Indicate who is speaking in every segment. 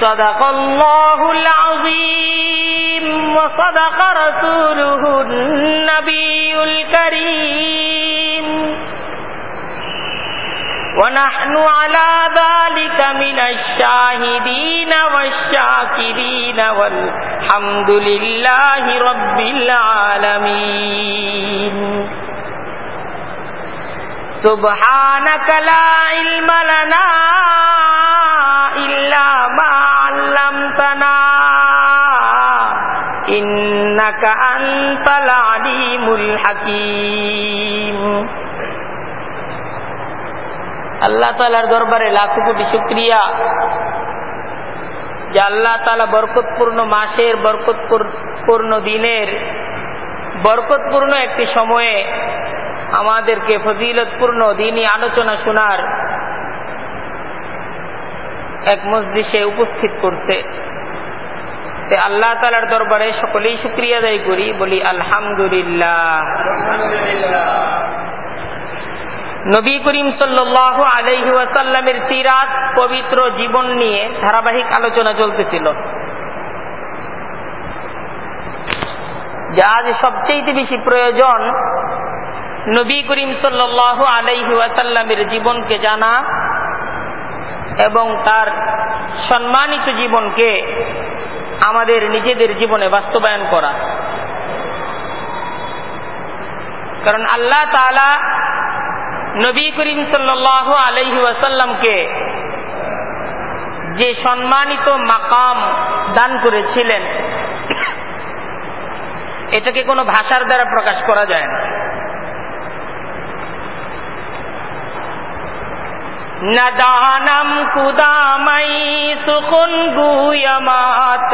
Speaker 1: صدق الله العظيم وصدق رسوله النبي الكريم ونحن على ذلك من الشاهدين والشاكرين والحمد لله رب العالمين سبحانك لا علم لنا আল্লাহ তালার দরবারে লাখো কোটি শুক্রিয়া। যে আল্লাহ তালা বরকতপূর্ণ মাসের, বরকতপূর্ণ দিনের, বরকতপূর্ণ একটি সময়ে আমাদেরকে ফজিলতপূর্ণ দিনই আলোচনা শোনার এক মসজিষে উপস্থিত করতে। আল্লাহ তালার দরবারে সকলেই শুক্রিয়া আদায় করি বলি আলহামদুলিল্লাহ। নবী করিম সাল্লাহ আলহি ওয়াসাল্লামের সিরাত পবিত্র জীবন নিয়ে ধারাবাহিক আলোচনা চলতেছিল। যা আজ সবচেয়ে বেশি প্রয়োজন নবী করিম সাল্লাহ ওয়াসাল্লামের জীবনকে জানা এবং তার সম্মানিত জীবনকে আমাদের নিজেদের জীবনে বাস্তবায়ন করা। কারণ আল্লাহ তালা নবী করিম সাল্লাহ আলহি ওয়াসাল্লামকে যে সম্মানিত মাকাম দান করেছিলেন, এটাকে কোনো ভাষার দ্বারা প্রকাশ করা যায় না। ندانم کدامئی سخن گویمات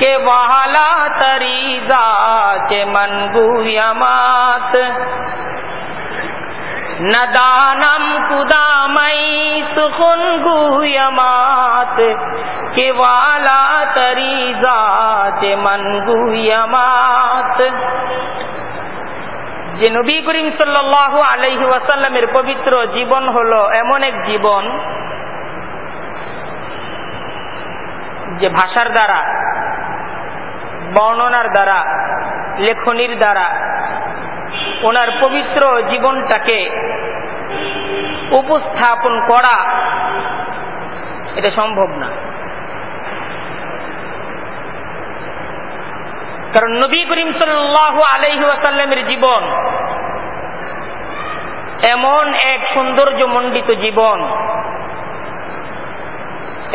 Speaker 1: کے والا تریزا کے من گویمات۔ ندانم کدامئی سخن گویمات کے والا تریزا کے من گویمات۔ যে নবী করিম সাল্লাহ আলহি ওয়াসাল্লামের পবিত্র জীবন হল এমন এক জীবন যে ভাষার দ্বারা, বর্ণনার দ্বারা, লেখনির দ্বারা ওনার পবিত্র জীবনটাকে উপস্থাপন করা এটা সম্ভব না। কারণ নবী করিম সাল্লাহ আলহি ওয়াসাল্লামের জীবন এমন এক সৌন্দর্য মণ্ডিত জীবন।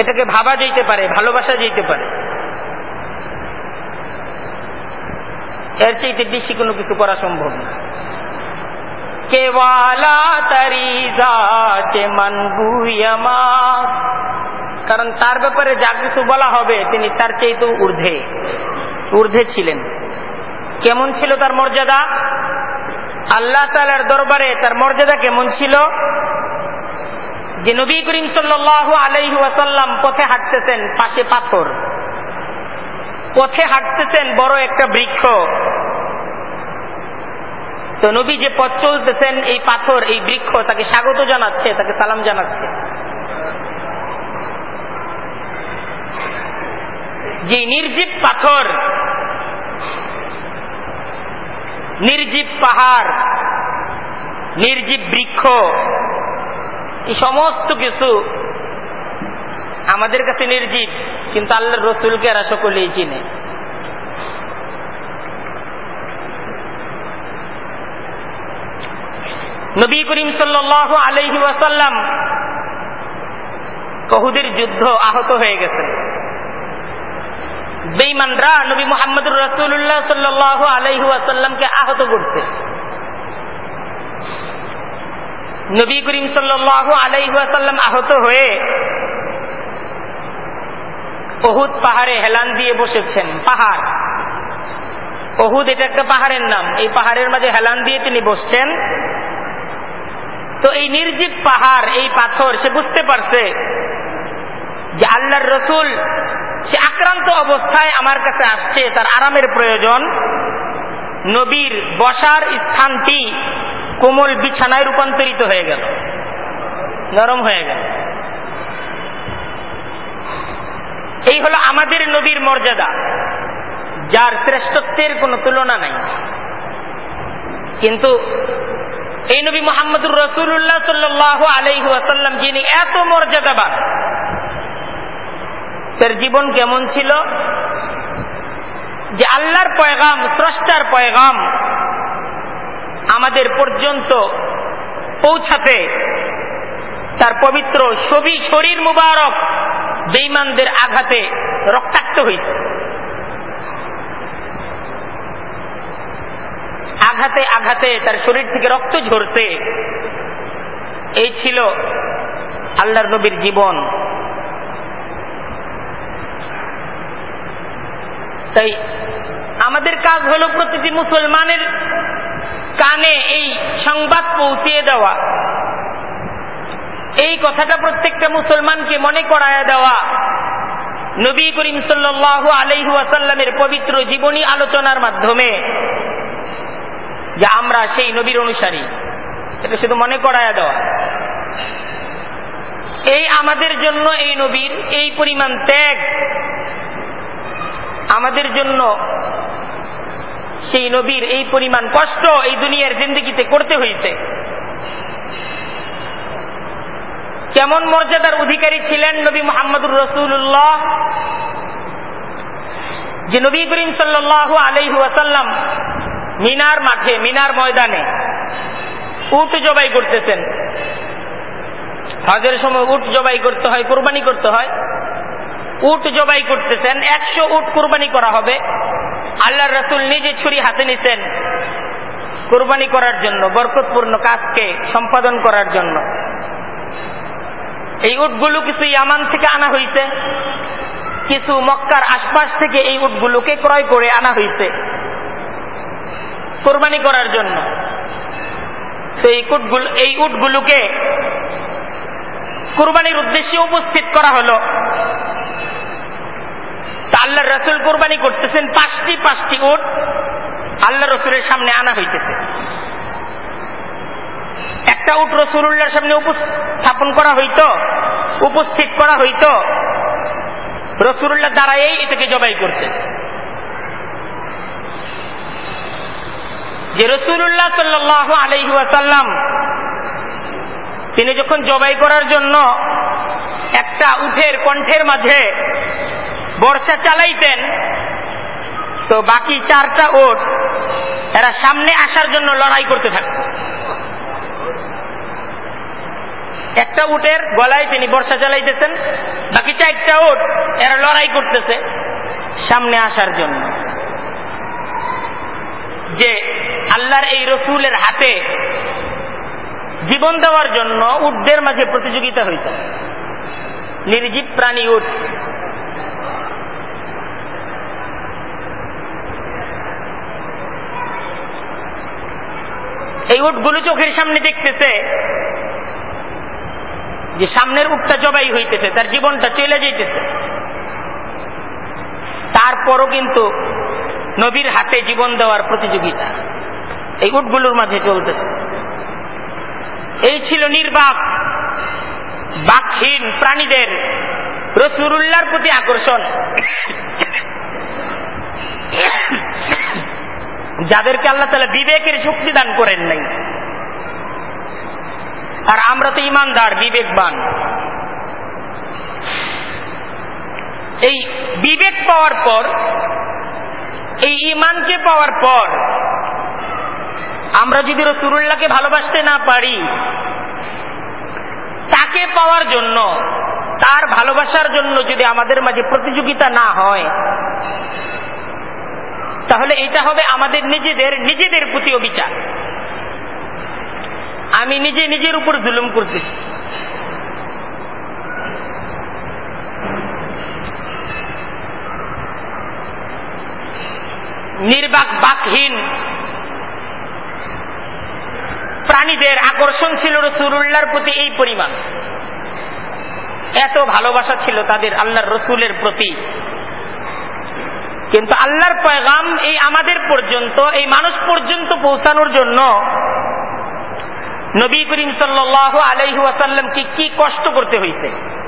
Speaker 1: এটাকে ভাবা যেতে পারে, ভালোবাসা যেতে পারে। এর চাইতে বেশি কোনো কিছু করা সম্ভব না। কেওয়ালা তারি যাচে কারণ তার ব্যাপারে যা কিছু বলা হবে, তিনি তার চেয়ে তো ঊর্ধ্বে। ঊর্ধ্বে ছিলেন। কেমন ছিল তার মর্যাদা? আল্লাহ তালার দরবারে তার মর্যাদা কেমন ছিল? যে নবী করিম সাল্লাহ আলাইহি পথে হাঁটতেছেন পাশে পাথর। পথে হাঁটতেছেন বড় একটা বৃক্ষ। তো নবী যে পথ চলতেছেন, এই পাথর, এই বৃক্ষ তাকে স্বাগত জানাচ্ছে, তাকে সালাম জানাচ্ছে। যে নির্জীব পাথর, নির্জীব পাহাড়, নির্জীব বৃক্ষ, এই সমস্ত কিছু আমাদের কাছে নির্জীব, কিন্তু আল্লাহ রসুলকে এরা সকলেই চিনে। নবী করিম সাল্লাহ আলহি ওয়াসাল্লাম কহুদের যুদ্ধ আহত হয়ে গেছেন বেইমানরা নবী মোহাম্মদুর রসুল্লাহ সাল্লাহ আলহি ওয়াসাল্লামকে আহত করছে। নবী করিম সাল্লাহ আলহি ওয়াসাল্লাম আহত হয়ে অহুদ পাহাড়ে হেলান দিয়ে বসেছেন, পাহাড়। অহুদ এটা একটা পাহাড়ের নাম, এই পাহাড়ের মাঝে হেলান দিয়ে তিনি বসছেন। তো এই নির্জীব পাহাড়, এই পাথর, সে বুঝতে পারছে যে আল্লাহর রসুল সে আক্রান্ত অবস্থায় আমার কাছে আসছে, তার আরামের প্রয়োজন। নবীর বসার স্থানটি কোমল বিছানায় রূপান্তরিত হয়ে গেল। নরম হয়ে গেল। এই হলো আমাদের নবীর মর্যাদা, যার শ্রেষ্ঠত্বের কোনো তুলনা নাই। কিন্তু এই নবী মোহাম্মদুর রসুল্লাহ সাল্লাহ আলাইহু আসাল্লাম যিনি এত মর্যাদাবান তার জীবন কেমন ছিল? যে আল্লাহর পয়গাম, স্রষ্টার পয়গাম আমাদের পর্যন্ত পৌঁছাতে, তার পবিত্র ছবি শরীর মুবারক বেইমানদের আঘাতে রক্তাক্ত হয়েছে। আঘাতে আঘাতে তার শরীর থেকে রক্ত ঝরছে এই ছিল আল্লাহর নবীর জীবন। তাই আমাদের কাজ হলো প্রতিটি মুসলমানের কানে এই সংবাদ পৌঁছিয়ে দেওয়া। এই কথাটা প্রত্যেকটা মুসলমানকে মনে করায় দেওয়া। নবী করিম সাল্লাহ আলহু আসাল্লামের পবিত্র জীবনী আলোচনার মাধ্যমে যে আমরা সেই নবীর অনুসারী এটা শুধু মনে করায় দেওয়া। এই আমাদের জন্য এই নবীর এই পরিমাণ ত্যাগ আমাদের জন্য সেই নবীর এই পরিমাণ কষ্ট এই দুনিয়ার জিন্দগিতে করতে হয়েছে কেমন মর্যাদার অধিকারী ছিলেন নবী মোহাম্মদুর রসুল্লাহ যে নবী করিম সাল্লাহ আলহু মিনার মাঠে, মিনার ময়দানে উট জবাই করতেছেন। হজের সময় উট জবাই করতে হয়, কোরবানি করতে হয়। উট জবাই করতেছেন, একশো উট কোরবানি করা হবে। আল্লাহ রসুল নিজে ছুরি হাতে নিতেন কোরবানি করার জন্য, বরকতপূর্ণ কাজকে সম্পাদন করার জন্য। এই উটগুলো কিছু ইয়ামান থেকে আনা হয়েছে কিছু মক্কার আশপাশ থেকে এই উটগুলোকে ক্রয় করে আনা হয়েছে কোরবানি করার জন্য। সেই উটগুলো, এই উটগুলোকে কোরবানির উদ্দেশ্যে উপস্থিত করা হলো। আল্লাহ রসুল কোরবানি করতেছেন, পাঁচটি পাঁচটি উট আল্লাহ রসুলের সামনে আনা হইতেছে। একটা উট রসুল্লাহর সামনে উপস্থাপন করা হইতো, উপস্থিত করা হইতো রসুল্লাহ দ্বারাই এটাকে জবাই করছে যে রসুল্লাহ সাল্লাহ আলহি আসাল্লাম তিনি যখন জবাই করার জন্য একটা উঠের কণ্ঠের মাঝে বর্ষা চালাইতেন। তো বাকি চারটা ওট এরা সামনে আসার জন্য লড়াই করতে থাকত। একটা উটের গলায় তিনি বর্ষা চালাইতেছেন, বাকি চারটা উট এরা লড়াই করতেছে সামনে আসার জন্য। যে আল্লাহর এই রসুলের হাতে জীবন দেওয়ার জন্য উটদের মাঝে প্রতিযোগিতা হইত। নির্জীব প্রাণী উট এই উটগুলো চোখের সামনে দেখতেছে যে সামনের উটটা জবাই হইতেছে, তার জীবনটা চলে যাইতেছে। তারপরও কিন্তু নবীর হাতে জীবন দেওয়ার প্রতিযোগিতা এই উটগুলোর মাঝে চলতেছে। এই ছিল নির্বাক, বাকহীন প্রাণীদের রসুরুল্লার প্রতি আকর্ষণ। যাদেরকে আল্লাহ তালা বিবেকের শক্তি দান করেন নাই। আর আমরা তো ইমানদার, বিবেকবান। এই বিবেক পাওয়ার পর, এই ইমানকে পাওয়ার পর, আমরা যদি রসুরুল্লাহকে ভালোবাসতে না পারি, তাকে পাওয়ার জন্য, তার ভালোবাসার জন্য যদি আমাদের মাঝে প্রতিযোগিতা না হয় তাহলে এটা হবে আমাদের নিজেদের নিজেদের প্রতি অবিচার। আমি নিজে নিজের উপর জুলুম করতেছি নির্বাক, বাকহীন প্রাণীদের আকর্ষণ ছিল রসুল্লাহর প্রতি এই পরিমাণ। এত ভালোবাসা ছিল তাদের আল্লাহর রসুলের প্রতি। কিন্তু আল্লাহর পয়গাম এই আমাদের পর্যন্ত, এই মানুষ পর্যন্ত পৌঁছানোর জন্য নবী করিম সাল্লাহ আলাইহু আসাল্লামকে কি কষ্ট করতে হয়েছে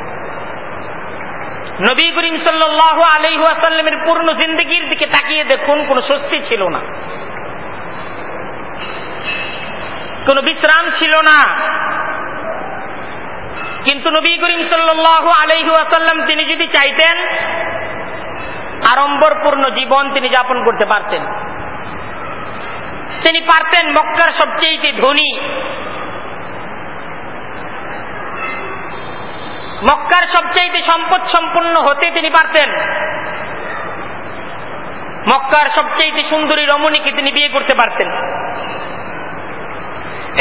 Speaker 1: নবী করিম সাল্লাহ আলাইহু আসাল্লামের পূর্ণ জিন্দগির দিকে তাকিয়ে দেখুন, কোন স্বস্তি ছিল না। কোন বিশ্রাম ছিল না। কিন্তু নবী করিম সাল্লাহ আলাইহু আসাল্লাম তিনি যদি চাইতেন আড়ম্বরপূর্ণ জীবন তিনি যাপন করতে পারতেন। তিনি পারতেন মক্কার সবচেয়ে ধনী। মক্কার সবচাইতে সম্পদ সম্পন্ন হতে তিনি পারতেন। মক্কার সবচাইতে সুন্দরী রমণীকে তিনি বিয়ে করতে পারতেন।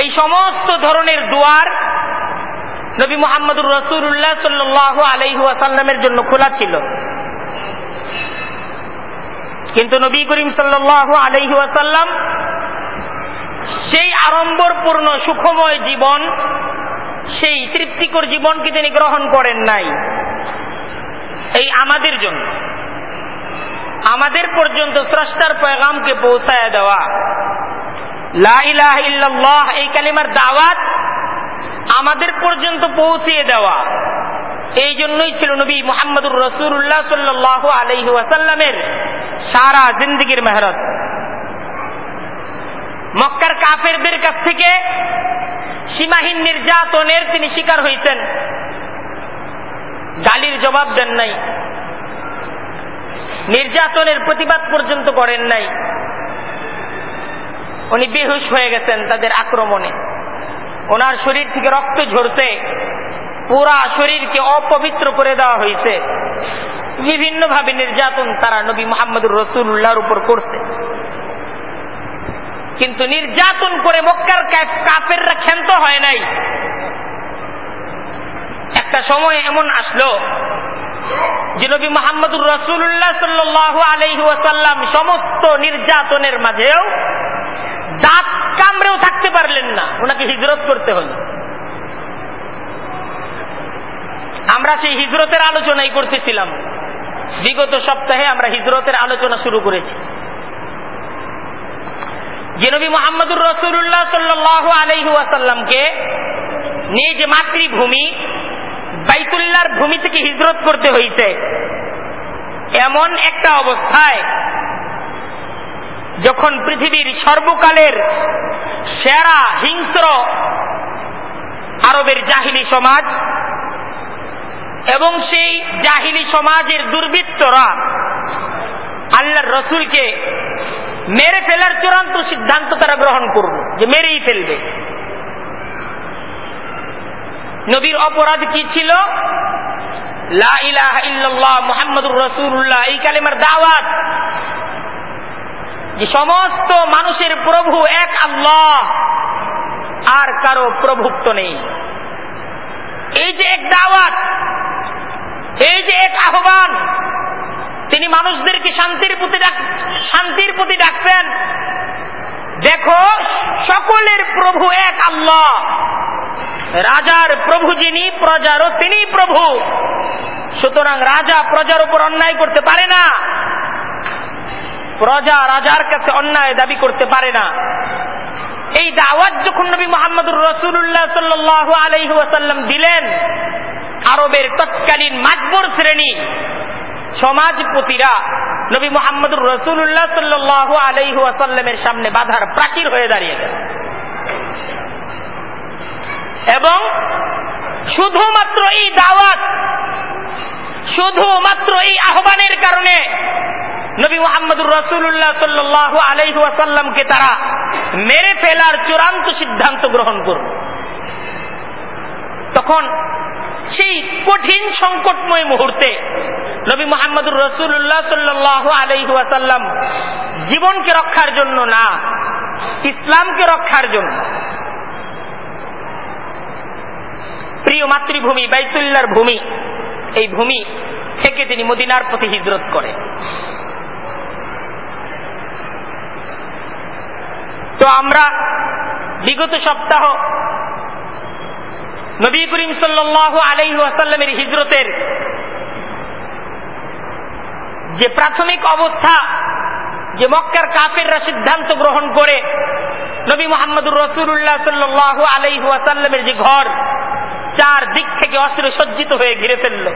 Speaker 1: এই সমস্ত ধরনের দুয়ার নবী মোহাম্মদুর রসুল্লাহ সাল্লাহ আলাইহু আসাল্লামের জন্য খোলা ছিল। কিন্তু নবী করিম সাল্লাহ আলাইহু আসাল্লাম সেই আড়ম্বরপূর্ণ সুখময় জীবন, সেই তৃপ্তিকর জীবনকে তিনি গ্রহণ করেন নাই। এই আমাদের জন্য, আমাদের পর্যন্ত স্রষ্টার পয়গামকে পৌঁছায় দেওয়া লাহ এই কালিমার দাওয়াত আমাদের পর্যন্ত পৌঁছিয়ে দেওয়া এই জন্যই ছিল নবী মোহাম্মদুর রসুল্লাহ সাল্লাহ আলহি ওয়াসাল্লামের সারা জিন্দগির মেহরত মক্কার কাফেরদের কাছ থেকে সীমাহীন নির্যাতনের তিনি শিকার হয়েছেন। গালির জবাব দেন নাই। নির্যাতনের প্রতিবাদ পর্যন্ত করেন নাই। উনি বেহুশ হয়ে গেছেন তাদের আক্রমণে। ওনার শরীর থেকে রক্ত ঝরতে পুরা শরীরকে অপবিত্র করে দেওয়া হয়েছে। বিভিন্নভাবে নির্যাতন তারা নবী মোহাম্মদুর রসুল্লাহর উপর করছে। কিন্তু নির্যাতন করে মক্কার কাপেররা ক্ষান্ত হয় নাই। একটা সময় এমন আসলো যে নবী মোহাম্মদুর রসুল্লাহ সাল্লাহ আলহি সমস্ত নির্যাতনের মাঝেও দাঁত কামড়েও থাকতে পারলেন না। ওনাকে হিজরত করতে হল। আমরা সেই হিজরতের আলোচনাই করতেছিলাম। বিগত সপ্তাহে আমরা হিজরতের আলোচনা শুরু করেছি। যে নবী মোহাম্মদুর রসুল্লাহ সাল্লাহ আলহু আসাল্লামকে নিজ মাতৃভূমি বাইতুল্লার ভূমি থেকে হিজরত করতে হয়েছে এমন একটা অবস্থায় যখন পৃথিবীর সর্বকালের সেরা হিংস্র আরবের জাহিলি সমাজ এবং সেই জাহিলি সমাজের দুর্বৃত্তরা আল্লাহর রসুলকে মেরে ফেলার চূড়ান্ত সিদ্ধান্ত তারা গ্রহণ করব, যে মেরেই ফেলবে। নবীর অপরাধ কি ছিল? দাওয়াত যে সমস্ত মানুষের প্রভু এক আল্লাহ, আর কারও প্রভুত্ব নেই। এই যে এক দাওয়াত, এই যে এক আহ্বান, তিনি মানুষদেরকে শান্তির প্রতি শান্তির প্রতি ডাকছেন। দেখো, সকলের প্রভু এক আল্লাহ। রাজার প্রভু যিনি, প্রজারও তিনি প্রভু। সুতরাং রাজা প্রজার উপর অন্যায় করতে পারে না। প্রজা রাজার কাছে অন্যায় দাবি করতে পারে না। এই দাওয়াত যখন নবী মোহাম্মদুর রসুল্লাহ সাল্লাহ আলহি দিলেন, আরবের তৎকালীন মাজবর শ্রেণি সমাজপতিরা নবী মোহাম্মদুর রসুল্লাহ সাল্লাহ আলহি সামনে বাধার প্রাচীর হয়ে দাঁড়িয়ে গেল এবং শুধুমাত্র এই দাওয়াত, শুধুমাত্র এই আহ্বানের কারণে নবী মোহাম্মদুর রসুল্লাহ সাল্লাহ আলাইসাল্লামকে তারা মেরে ফেলার চূড়ান্ত সিদ্ধান্ত গ্রহণ করল। তখন সেই কঠিন সংকটময় মুহূর্তে নবী মোহাম্মদুর রসুল্লাহ সাল্লাহ আলাইসাল্লাম জীবনকে রক্ষার জন্য না, ইসলামকে রক্ষার জন্য প্রিয় মাতৃভূমি বাইতুল্লার ভূমি, এই ভূমি থেকে তিনি মদিনার প্রতি হিজরত করে তো আমরা বিগত সপ্তাহ নবী করিম সাল্লাহ আলাই আসাল্লামের হিজরতের যে প্রাথমিক অবস্থা, যে মক্কার কাফেররা সিদ্ধান্ত গ্রহণ করে, নবী মোহাম্মদুর রসুল্লাহ সাল্লাহ আলাইহু আসাল্লামের যে ঘর, চার দিক থেকে অস্ত্রে সজ্জিত হয়ে ঘিরে ফেলল।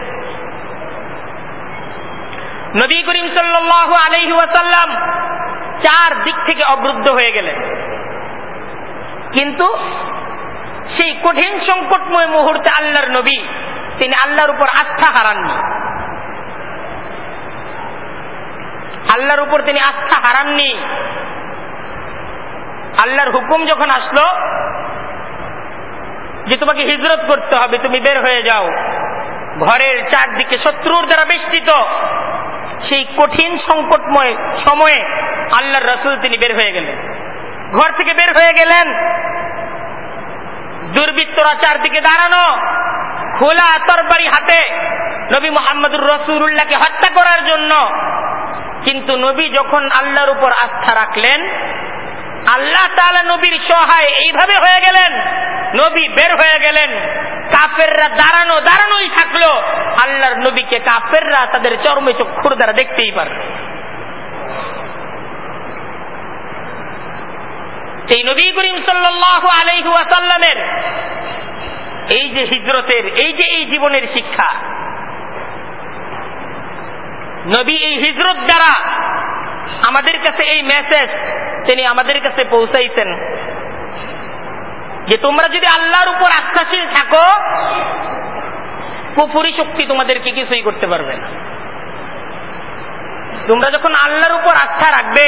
Speaker 1: নবী করিম সাল্লাহ আলহি ওয়াসাল্লাম চার দিক থেকে অবরুদ্ধ হয়ে গেলেন। কিন্তু সেই কঠিন সংকটময় মুহূর্তে আল্লাহর নবী, তিনি আল্লাহর উপর আস্থা হারাননি। আল্লাহর উপর তিনি আস্থা হারাননি। আল্লাহর হুকুম যখন আসলো, যে তোমাকে হিজরত করতে হবে, তুমি বের হয়ে যাও। ঘরের চারদিকে শত্রুর দ্বারা বেষ্টিত। সেই কঠিন সংকটময় সময়ে আল্লাহর রসুল তিনি বের হয়ে গেলেন। ঘর থেকে বের হয়ে গেলেন। দুর্বৃত্তরা চারদিকে দাঁড়ানো। খোলা তরবারি হাতে নবী মোহাম্মদুর রসুল্লাহকে হত্যা করার জন্য। কিন্তু নবী যখন আল্লাহর উপর আস্থা রাখলেন, আল্লাহ তালা নবীর সহায় এইভাবে হয়ে গেলেন। নবী বের হয়ে গেলেন। কাফেররা দাঁড়ানো, দাঁড়ানোই থাকল। আল্লাহর নবীকে কাফেররা তাদের চরমে চক্ষুর দ্বারা দেখতেই পারবে এই নবী করিম সাল্লাহ আলহু এই যে হিজরতের, এই যে এই জীবনের শিক্ষা, নবী এই হিজরত দ্বারা আমাদের কাছে এই মেসেজ তিনি আমাদের কাছে পৌঁছাইছেন। যে তোমরা যদি আল্লাহর উপর আস্থাশীল থাকো, কুফুরি শক্তি তোমাদেরকে কিছুই করতে পারবে না। তোমরা যখন আল্লাহর উপর আস্থা রাখবে,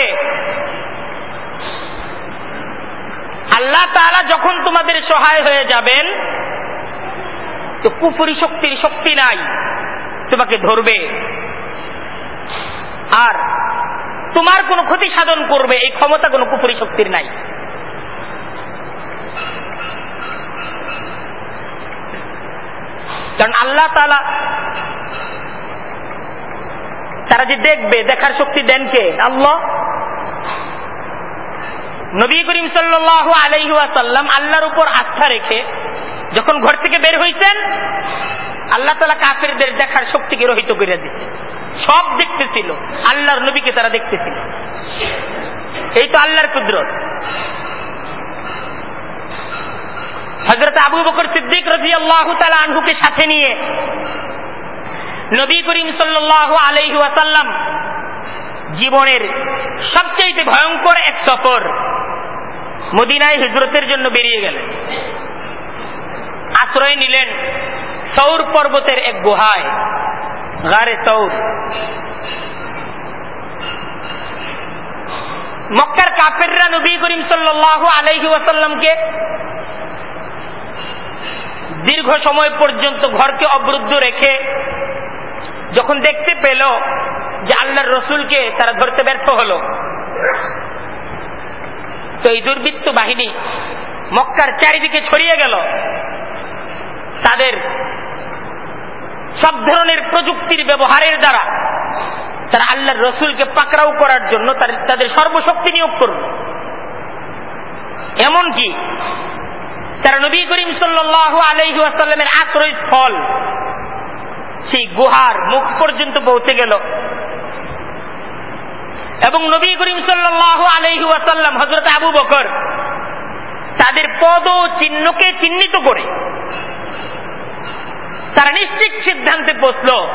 Speaker 1: আল্লাহ তালা যখন তোমাদের সহায় হয়ে যাবেন, তো কুফুরি শক্তির শক্তি নাই, তোমাকে ধরবে। আর তোমার কোনো ক্ষতি সাধন করবে, এই ক্ষমতা কোনো কুপুরি শক্তির নাই। কারণ আল্লাহ তালা তারা যে দেখবে, দেখার শক্তি দেন কে? আল্লাহ। নবী করিম সাল্লাহ আলাইহাসাল্লাম আল্লাহর উপর আস্থা রেখে যখন ঘর থেকে বের হইতেন আল্লাহ তালা কাফেরদের দেখার শক্তিকে রহিত করে দিচ্ছে। সব দেখতেছিল, আল্লাহর নবীকে তারা দেখতেছিল। এই তো আল্লাহর কুদরত। হজরত আবু বকর সিদ্দিক রাজি আল্লাহ আনহুকে সাথে নিয়ে নবী করিম সাল্লাহ আলহু আসাল্লাম জীবনের সবচেয়ে ভয়ঙ্কর এক সফর মদিনায় হিজরতের জন্য বেরিয়ে গেলেন। আশ্রয় নিলেন সৌর পর্বতের এক গুহায়, গারে সৌর। মক্কার কাপেররা নবী করিম সাল্লাহ আলহি ওয়াসাল্লামকে দীর্ঘ সময় পর্যন্ত ঘরকে অবরুদ্ধ রেখে যখন দেখতে পেল যে আল্লাহর রসুলকে তারা ধরতে ব্যর্থ হল, তো এই দুর্বৃত্ত বাহিনী মক্কার চারিদিকে ছড়িয়ে গেল। তাদের সব ধরনের প্রযুক্তির ব্যবহারের দ্বারা তারা আল্লাহর রসুলকে পাকড়াও করার জন্য তাদের সর্বশক্তি নিয়োগ করল। এমনকি তারা নবী করিম সাল্লাহ আলহি আসাল্লামের আশ্রয়স্থল সেই গুহার মুখ পর্যন্ত পৌঁছে গেল। এবং নবী করিম সাল্লাহ আলহি হজরত আবু বকর তাদের পদ চিহ্নকে চিহ্নিত করে তারা নিশ্চিত সিদ্ধান্তে বসল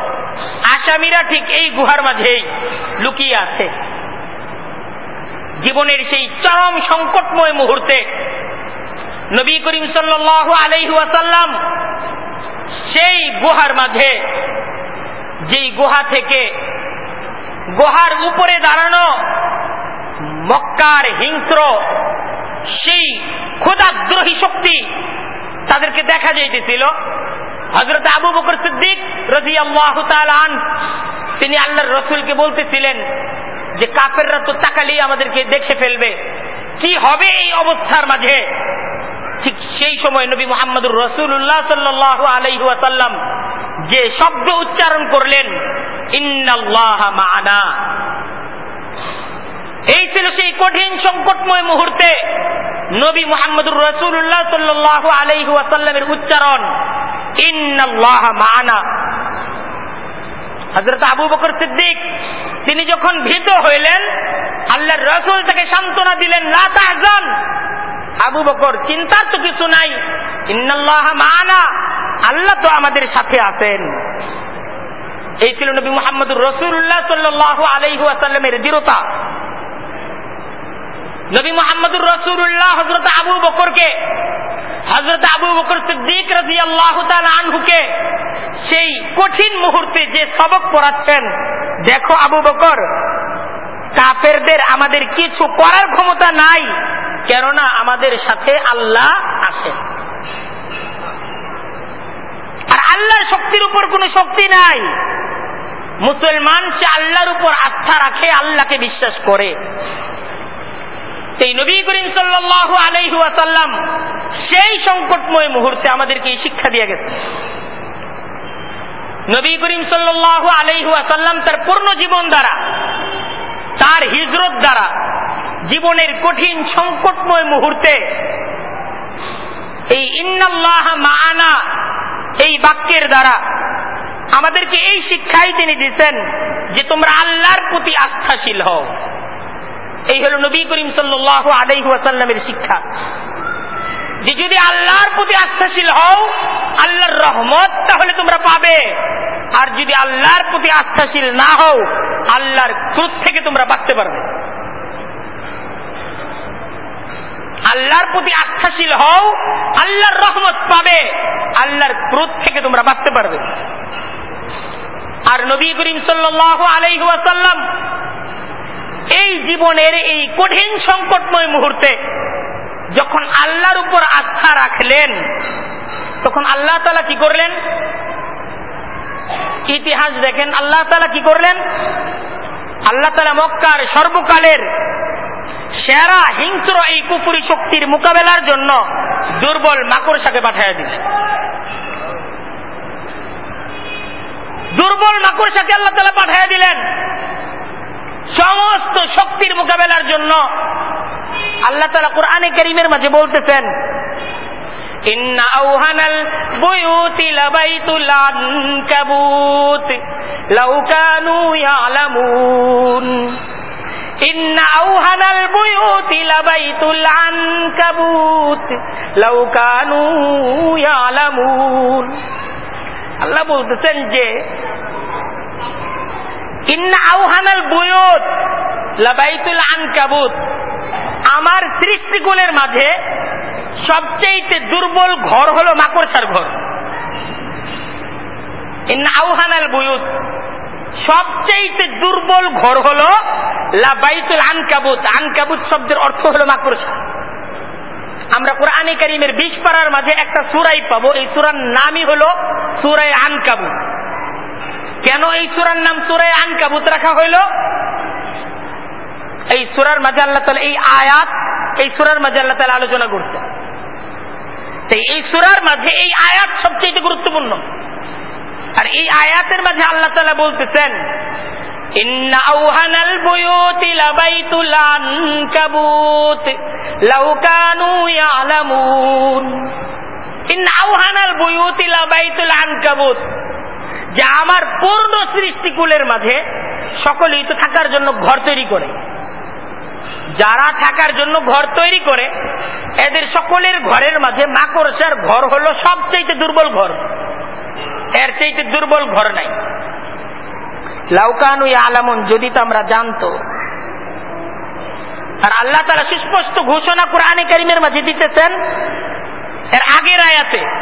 Speaker 1: আসামিরা ঠিক এই গুহার মাঝেই লুকিয়ে আছে। জীবনের সেই চরম সংকটময় মুহূর্তে নবী করিম সাল্লাহ আলহাসাল্লাম সেই গুহার মাঝে, যেই গুহা থেকে গুহার উপরে দাঁড়ানো মক্কার হিংস্র, সেই ক্ষুদাগ্রহী শক্তি তাদেরকে দেখা যাইতেছিল। হজরত আবু বকর সিদ্দিক রাজি আল্লাহ তিনি আল্লাহর রসুলকে বলতেছিলেন যে কাপেররা তো তাকালেই আমাদেরকে দেখে ফেলবে। কি হবে এই অবস্থার মাঝে? ঠিক সেই সময় নবী মোহাম্মদুর রসুল্লাহ সাল্লাহ আসাল্লাম যে শব্দ উচ্চারণ করলেন, ইন্নাল্লাহ এই ছিল সেই কঠিন সংকটময় মুহূর্তে নবী মোহাম্মদুর রসুল্লাহ সাল্লাহ আসাল্লামের উচ্চারণ, ইন্নাল্লাহ মানা। হজরত আবু বকর সিদ্দিক, তিনি যখন ভীত হইলেন, আল্লাহর রসুল তাকে সান্ত্বনা দিলেন না তাহজান। আবু বকর চিন্তার তো কিছু নাই। মানা আল্লাহ তো আমাদের সাথে আছেন। এই ছিল নবী মোহাম্মদুর রসুল্লাহ সাল্লাহ আলহু আসাল্লামের দৃঢ়তা। নবী মোহাম্মদুর রসুল্লাহ হজরত আবু বকরকে হজরত আবু বকর সিদ্দিক রাজি আল্লাহ আনহুকে সেই কঠিন মুহূর্তে যে সবক পড়াচ্ছেন, দেখো আবু বকর, কাফেরদের আমাদের কিছু করার ক্ষমতা নাই। কেননা আমাদের সাথে আল্লাহ আছে আর আল্লাহর শক্তির উপর কোনো শক্তি নাই। মুসলমান সে আল্লাহর উপর আস্থা রাখে, আল্লাহকে বিশ্বাস করে। সেই নবী করিম সাল্লাহ আলহু সেই সংকটময় মুহূর্তে আমাদেরকে এই শিক্ষা দিয়ে গেছে। নবী করিম সাল্লাহ আলহু আসাল্লাম তার পূর্ণ জীবন দ্বারা, তার হিজরত দ্বারা জীবনের কঠিন সংকটময় মুহূর্তে এই ইন্নাল্লাহ মানা এই বাক্যের দ্বারা আমাদেরকে এই শিক্ষাই তিনি দিচ্ছেন যে তোমরা আল্লাহর প্রতি আস্থাশীল হও। এই হল নবী করিম সাল্লাহ আলাইহাসাল্লামের শিক্ষা। যে যদি আল্লাহর প্রতি আস্থাশীল হও, আল্লাহর রহমত তাহলে তোমরা পাবে। আর যদি আল্লাহর প্রতি আস্থাশীল না হও, আল্লাহর ক্রোধ থেকে তোমরা বাঁচতে পারবে। আল্লাহর প্রতি আস্থাশীল হও, আল্লাহর রহমত পাবে, আল্লাহর ক্রোধ থেকে তোমরা বাঁচতে পারবে। আর নবী করিম সাল্লাহ আলাইহাসাল্লাম এই জীবনের এই কঠিন সংকটময় মুহূর্তে যখন আল্লাহর উপর আস্থা রাখলেন, তখন আল্লাহ তালা কি করলেন? ইতিহাস দেখেন, আল্লাহ তালা কি করলেন? আল্লাহ তালা মক্কার সর্বকালের সেরা হিংস্র এই কুকুরি শক্তির মোকাবেলার জন্য দুর্বল মাকড়সাকে পাঠাইয়া দিছে। দুর্বল মাকড়সাকে আল্লাহ তালা পাঠাইয়া দিলেন। সমস্ত শক্তির মোকাবেলার জন্য আল্লাহ তালা কোরআনে করিমের মাঝে বলতেছেন, ইন্না আউহানাল আল্লাহ বলতেছেন যে, ইন্না আউহানাল বুয়ুত লাবাইতুল আনকাবুত। আমার সৃষ্টিকুলের মাঝে সবচেয়ে দুর্বল ঘর হলো মাকড়সার ঘর। আউহানাল বুয়ুত সবচেয়ে দুর্বল ঘর হলো লাবাইতুল আনকাবুত। আনকাবুত শব্দের অর্থ হলো মাকড়সা। আমরা কোরআনে করিমের বিশ পাড়ার মাঝে একটা সুরাই পাবো। এই সুরার নামই হলো সুরাই আনকাবুত। কেন এই সুরার নাম সুরায় আনকাবুত রাখা হইল? এই সুরার মাঝে আল্লাহ তালা এই আয়াত, এই সুরার মাঝে আল্লাহ তালা আলোচনা করছে এই সুরার মাঝে এই আয়াত সবচেয়ে গুরুত্বপূর্ণ। আর এই আয়াতের মাঝে আল্লাহ তালা বলতেছেন إن أوهن البيوت لبيت العنكبوت لو كانوا يعلمون إن أوهن البيوت لبيت العنكبوت যে আমার পূর্ণ সৃষ্টিকুলের মাঝে সকলেই তো থাকার জন্য ঘর তৈরি করে যারা থাকার জন্য ঘর তৈরি করে এদের সকলের ঘরের মাঝে মাকড়সার ঘর হলো সবচেয়ে দুর্বল ঘর এর চাইতে দুর্বল ঘর নাই। লাউকানু আলামুন যদি তো আমরা জানতো। আর আল্লাহ তারা সুস্পষ্ট ঘোষণা কোরআনে কারিমের মাঝে দিতেছেন, এর আগের আয়াতে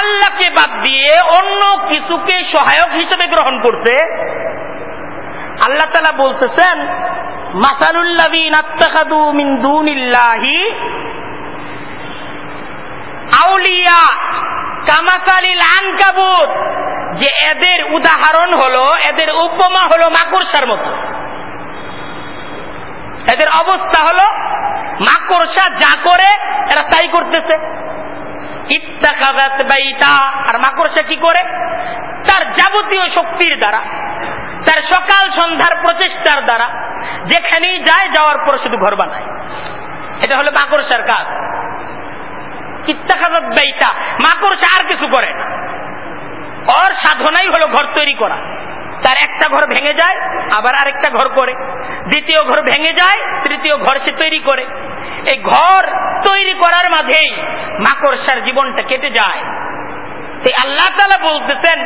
Speaker 1: আল্লাহকে বাদ দিয়ে অন্য কিছুকে সহায়ক হিসেবে গ্রহণ করতে আল্লাহ তালা বলতেছেন মাসালুল্লাবিন আত্তাখাদু মিন দুনিল্লাহি যে এদের উদাহরণ হলো, এদের উপমা হলো মাকড়সার মতো। এদের অবস্থা হলো, মাকড়সা যা করে, এরা তাই করতেছে। আর মাকড়সা কি করে? তার যাবতীয় শক্তির দ্বারা, তার সকাল সন্ধ্যার প্রচেষ্টার দ্বারা, যেখানেই যায় যাওয়ার পর শুধু ঘর বানায়। এটা হলো মাকড়সার কাজ। ইত্তাখাজাত বাইতা। মাকড়সা আর কিছু করে না। সাধনাই হলো ঘর তৈরি করা। তার একটা ঘর ভেঙে যায়, আবার আরেকটা ঘর করে। দ্বিতীয় ঘর ভেঙে যায়, তৃতীয় ঘর সে তৈরি করে। এই ঘর তৈরি করার মাঝেই মাকড়সার জীবনটা কেটে যায়। এই আল্লাহ তালা বলতেছেন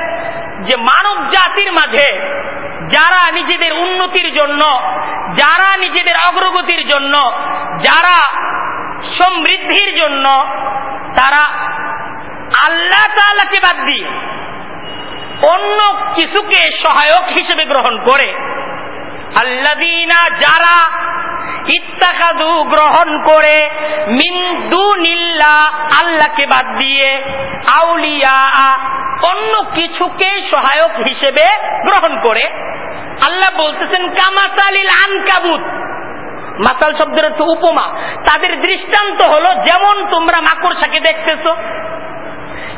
Speaker 1: যে মানব জাতির মাঝে যারা নিজেদের উন্নতির জন্য, যারা নিজেদের অগ্রগতির জন্য, যারা সমৃদ্ধির জন্য, তারা আল্লাহ তালাকে বাদ দিয়ে অন্য কিছুকে সহায়ক হিসেবে গ্রহণ করে। আল্লাদিনা যারা ইত্তাকাদু গ্রহণ করে মিন্দু নিল্লা আল্লাহকে বাদ দিয়ে আউলিয়া অন্য কিছুকে সহায়ক হিসেবে গ্রহণ করে। আল্লাহ বলতেছেন, কামাসালিল আনকাবুত। মাসাল শব্দের হচ্ছে উপমা। তাদের দৃষ্টান্ত হলো যেমন তোমরা মাকড়সাকে দেখতেছ।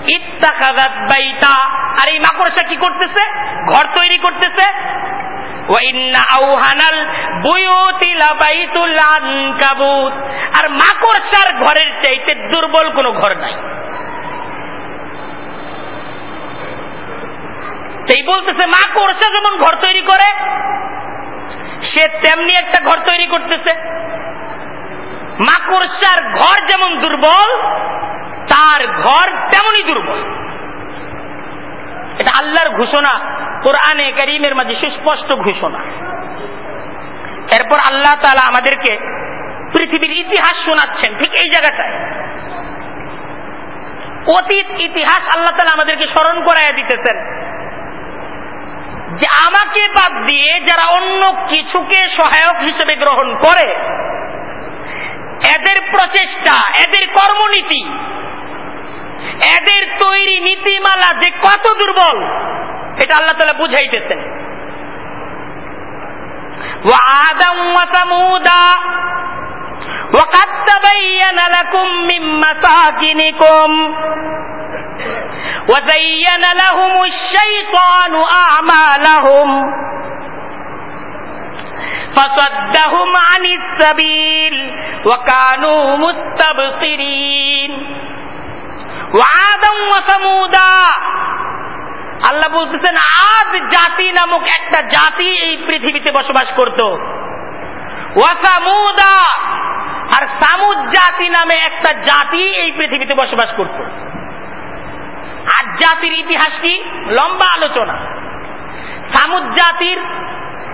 Speaker 1: ইত্তাখাদাত বাইতা। আর এই মাকড়সা কি করতেছে? ঘর তৈরি করতেছে। আর মাকড়সার ঘরের চাইতে দুর্বল কোন ঘর নাই। সেই বলতেছে মাকড়সা যেমন ঘর তৈরি করে, সে তেমনি একটা ঘর তৈরি করতেছে। মাকড়সার ঘর যেমন দুর্বল, তার ঘর তেমনই দুর্বল। এটা আল্লাহর ঘোষণা, কোরআনে করিমের মাঝে সুস্পষ্ট ঘোষণা। এরপর আল্লাহ তালা আমাদেরকে পৃথিবীর ইতিহাস শোনাচ্ছেন ঠিক এই জায়গাটায়। অতীত, ইতিহাস আল্লাহ তালা আমাদেরকে স্মরণ করাইয়া দিতেছেন। যে আমাকে বাদ দিয়ে যারা অন্য কিছুকে সহায়ক হিসেবে গ্রহণ করে, এদের প্রচেষ্টা, এদের কর্মনীতি এদের তৈরি নীতিমালা যে কত দুর্বল এটা আল্লাহ তালা বুঝাইতেছেন وعادا وثمودا وقد تبين لكم من مساكنكم وزين لهم الشيطان أعمالهم فصدهم عن السبيل وكانوا مستبصرين وعادا وثمودا আল্লাহ বলতেছেন আদ জাতি নামক একটা জাতি এই পৃথিবীতে বসবাস করত। ওয়াসামুদা আর সামুদ জাতি নামে একটা জাতি এই পৃথিবীতে বসবাস করত। আজ জাতির ইতিহাস কি? লম্বা আলোচনা। সামুদ জাতির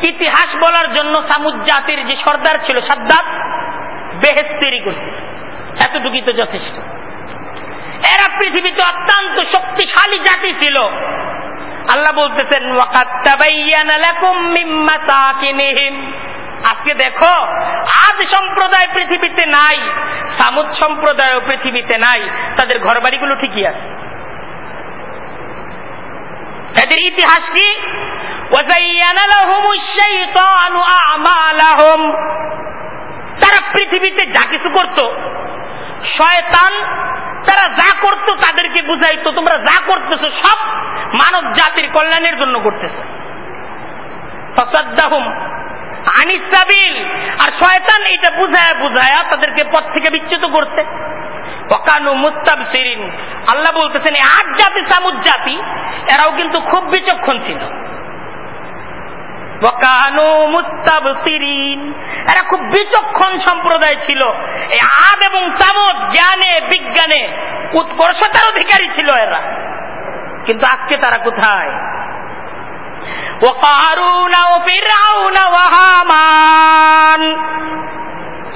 Speaker 1: ইতিহাস বলার জন্য সামুদ জাতির যে সর্দার ছিল সাদ্দাত বেহেস তৈরি করছে এতটুকুই তো যথেষ্ট। এরা পৃথিবীতে অত্যন্ত শক্তিশালী জাতি ছিল। আল্লাহ বলতেছেন আজকে দেখো, আজ সম্প্রদায় পৃথিবীতে নাই, সামুদ সম্প্রদায় পৃথিবীতে নাই, তাদের ঘর বাড়িগুলো ঠিকই আছে। তাদের ইতিহাস কি? তারা পৃথিবীতে যা কিছু করত, শয়তান তারা যা করত তাদেরকে বুঝাইতো, তোমরা যা করতেছো সব মানব জাতির কল্যাণের জন্য করতেছে। আনিসাবিল আর শয়তান এটা বুঝায় বুঝায়া তাদেরকে পথ থেকে বিচ্যুত করতে ওকানু মুস্তাব সিরিন আল্লাহ বলতেছেন আট জাতি সামুদ জাতি, এরাও কিন্তু খুব বিচক্ষণ ছিল। এরা খুব বিচক্ষণ সম্প্রদায় ছিল। এই আদ এবং জ্ঞানে, বিজ্ঞানে উৎকর্ষতার অধিকারী ছিল এরা। কিন্তু আজকে তারা কোথায়?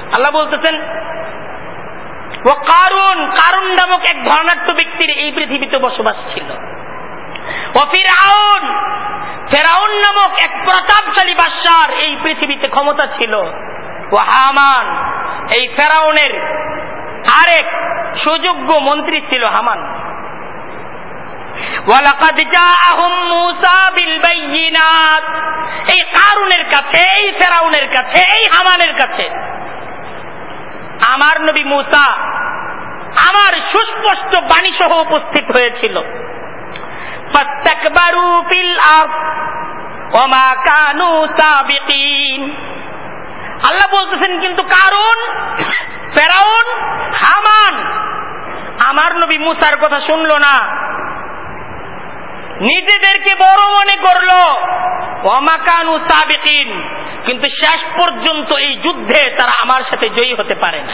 Speaker 1: আল্লাহ বলতেছেন ও কারুন কারুন নামক এক ধর্নাঢ্য ব্যক্তির এই পৃথিবীতে বসবাস ছিল। ও ফিরাউন ফেরাউন নামক এক প্রতাপশালী বাদশার এই পৃথিবীতে ক্ষমতা ছিল। ও হামান, এই ফেরাউনের আরেক সুযোগ্য মন্ত্রী ছিল হামান। এই কারুনের কাছে, এই ফেরাউনের কাছে, এই হামানের কাছে। আমার নবী মুসা আমার সুস্পষ্ট বাণী সহ উপস্থিত হয়েছিল। আল্লাহ বলতেছেন, কিন্তু কারণ, ফেরাউন, হামান, আমার নবী মুসার কথা শুনলো না। নিজেদেরকে বড় মনে করল। অমাকানু সাবিকিন। কিন্তু শেষ পর্যন্ত এই যুদ্ধে তারা আমার সাথে জয়ী হতে পারে না।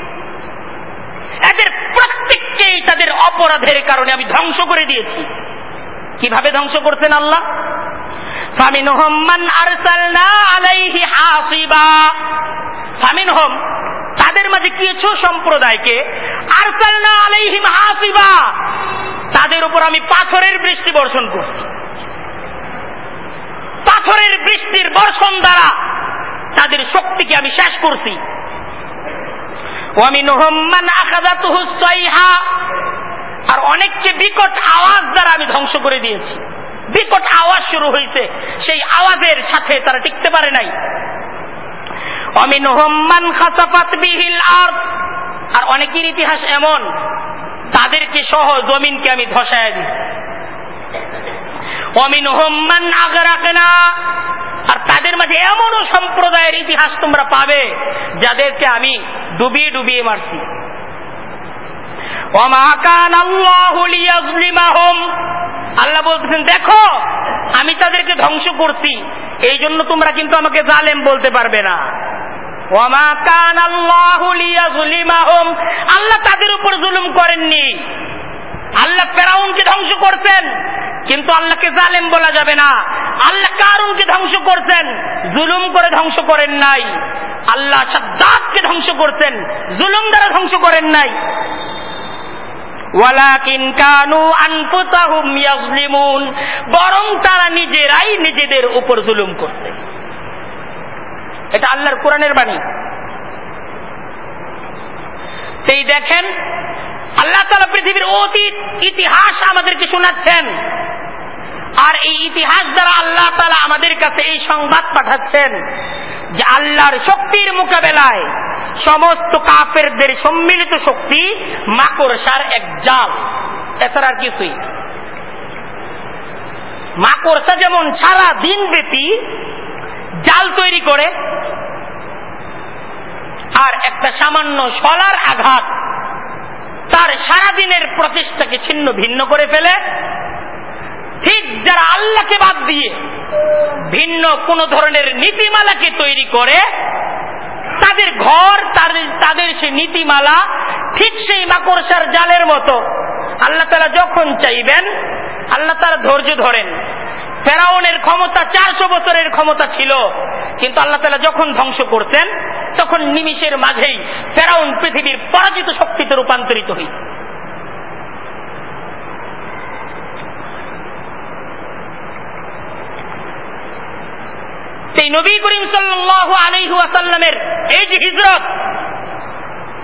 Speaker 1: এদের প্রত্যেককেই তাদের অপরাধের কারণে আমি ধ্বংস করে দিয়েছি। কীভাবে ধ্বংস করছেন আল্লাহ? ফামিন হোমান আরসালনা আলাইহি হাসিবা। ফামিন হোম তাদের মাঝে কিছু সম্প্রদায়কে আরসালনা আলাইহিম হাসিবা। তাদের উপর আমি পাথরের বৃষ্টি বর্ষণ করছি। পাথরের বৃষ্টির বর্ষণ দ্বারা তাদের শক্তিকে আমি শেষ করছি। আর অনেককে বিকট আওয়াজ দ্বারা আমি ধ্বংস করে দিয়েছি। বিকট আওয়াজ শুরু হয়েছে। সেই আওয়াজের সাথে তারা টিকতে পারে নাই। অমিন হোম্মান খাসাফাত বিহিল আর অনেকের ইতিহাস এমন, তাদেরকে সহ জমিনকে আমি ধসায় দিই। অমিন হোম্মান আগরাকনা। আর তাদের মাঝে এমনও সম্প্রদায়ের ইতিহাস তোমরা পাবে, যাদেরকে আমি ডুবিয়ে ডুবিয়ে মারছি। আল্লাহ বলতেছেন, দেখো, আমি তাদেরকে ধ্বংস করছি এই জন্য তোমরা কিন্তু আমাকে জালেম বলতে পারবে না। আল্লাহ তাদের উপর জুলুম করেননি। আল্লাহ ফেরাউনকে ধ্বংস করছেন। কিন্তু আল্লাহকে জালেম বলা যাবে না। আল্লাহ কারুনকে ধ্বংস করছেন? জুলুম করে ধ্বংস করেন নাই। আল্লাহ সাদ্দাতকে ধ্বংস করছেন, জুলুম দ্বারা ধ্বংস করেন নাই। ওয়ালাকিন কানু আনফুসাহুম ইয়াজলিমুন, বরং তারা নিজেরাই নিজেদের উপর জুলুম করছে। এটা আল্লাহর কোরআনের বাণী। সেই দেখেন, আল্লাহ তালা পৃথিবীর অতীত ইতিহাস আমাদেরকে শোনাচ্ছেন। আর এই ইতিহাস দ্বারা আল্লাহ তালা আমাদের কাছে এই সংবাদ পাঠাচ্ছেন যে আল্লাহর শক্তির মোকাবেলায় সমস্ত কাফেরদের সম্মিলিত শক্তি মাকড়সার এক জাল। এছাড়া আর কিছুই। মাকড়সা যেমন সারা দিন ব্যাপী জাল তৈরি করে, আর একটা সামান্য সলার আঘাত তার সারাদিনের প্রচেষ্টাকে ছিন্ন ভিন্ন করে ফেলে। ঠিক যারা আল্লাহকে বাদ দিয়ে ভিন্ন কোন ধরনের নীতিমালাকে তৈরি করে, তাদের ঘর তাদের তাদের সে নীতিমালা ঠিক সেই মাকড়সার জালের মতো। আল্লাহ তারা যখন চাইবেন, আল্লাহ তারা ধৈর্য ধরেন। ফেরাউনের ক্ষমতা চারশো বছরের ক্ষমতা ছিল, কিন্তু আল্লাহ তালা যখন ধ্বংস করতেন, তখন নিমিষের মাঝেই ফেরাউন পৃথিবীর পরাজিত শক্তিতে রূপান্তরিত হইত। নবী করিম ওয়াসাল্লামের এই যে হিজরত,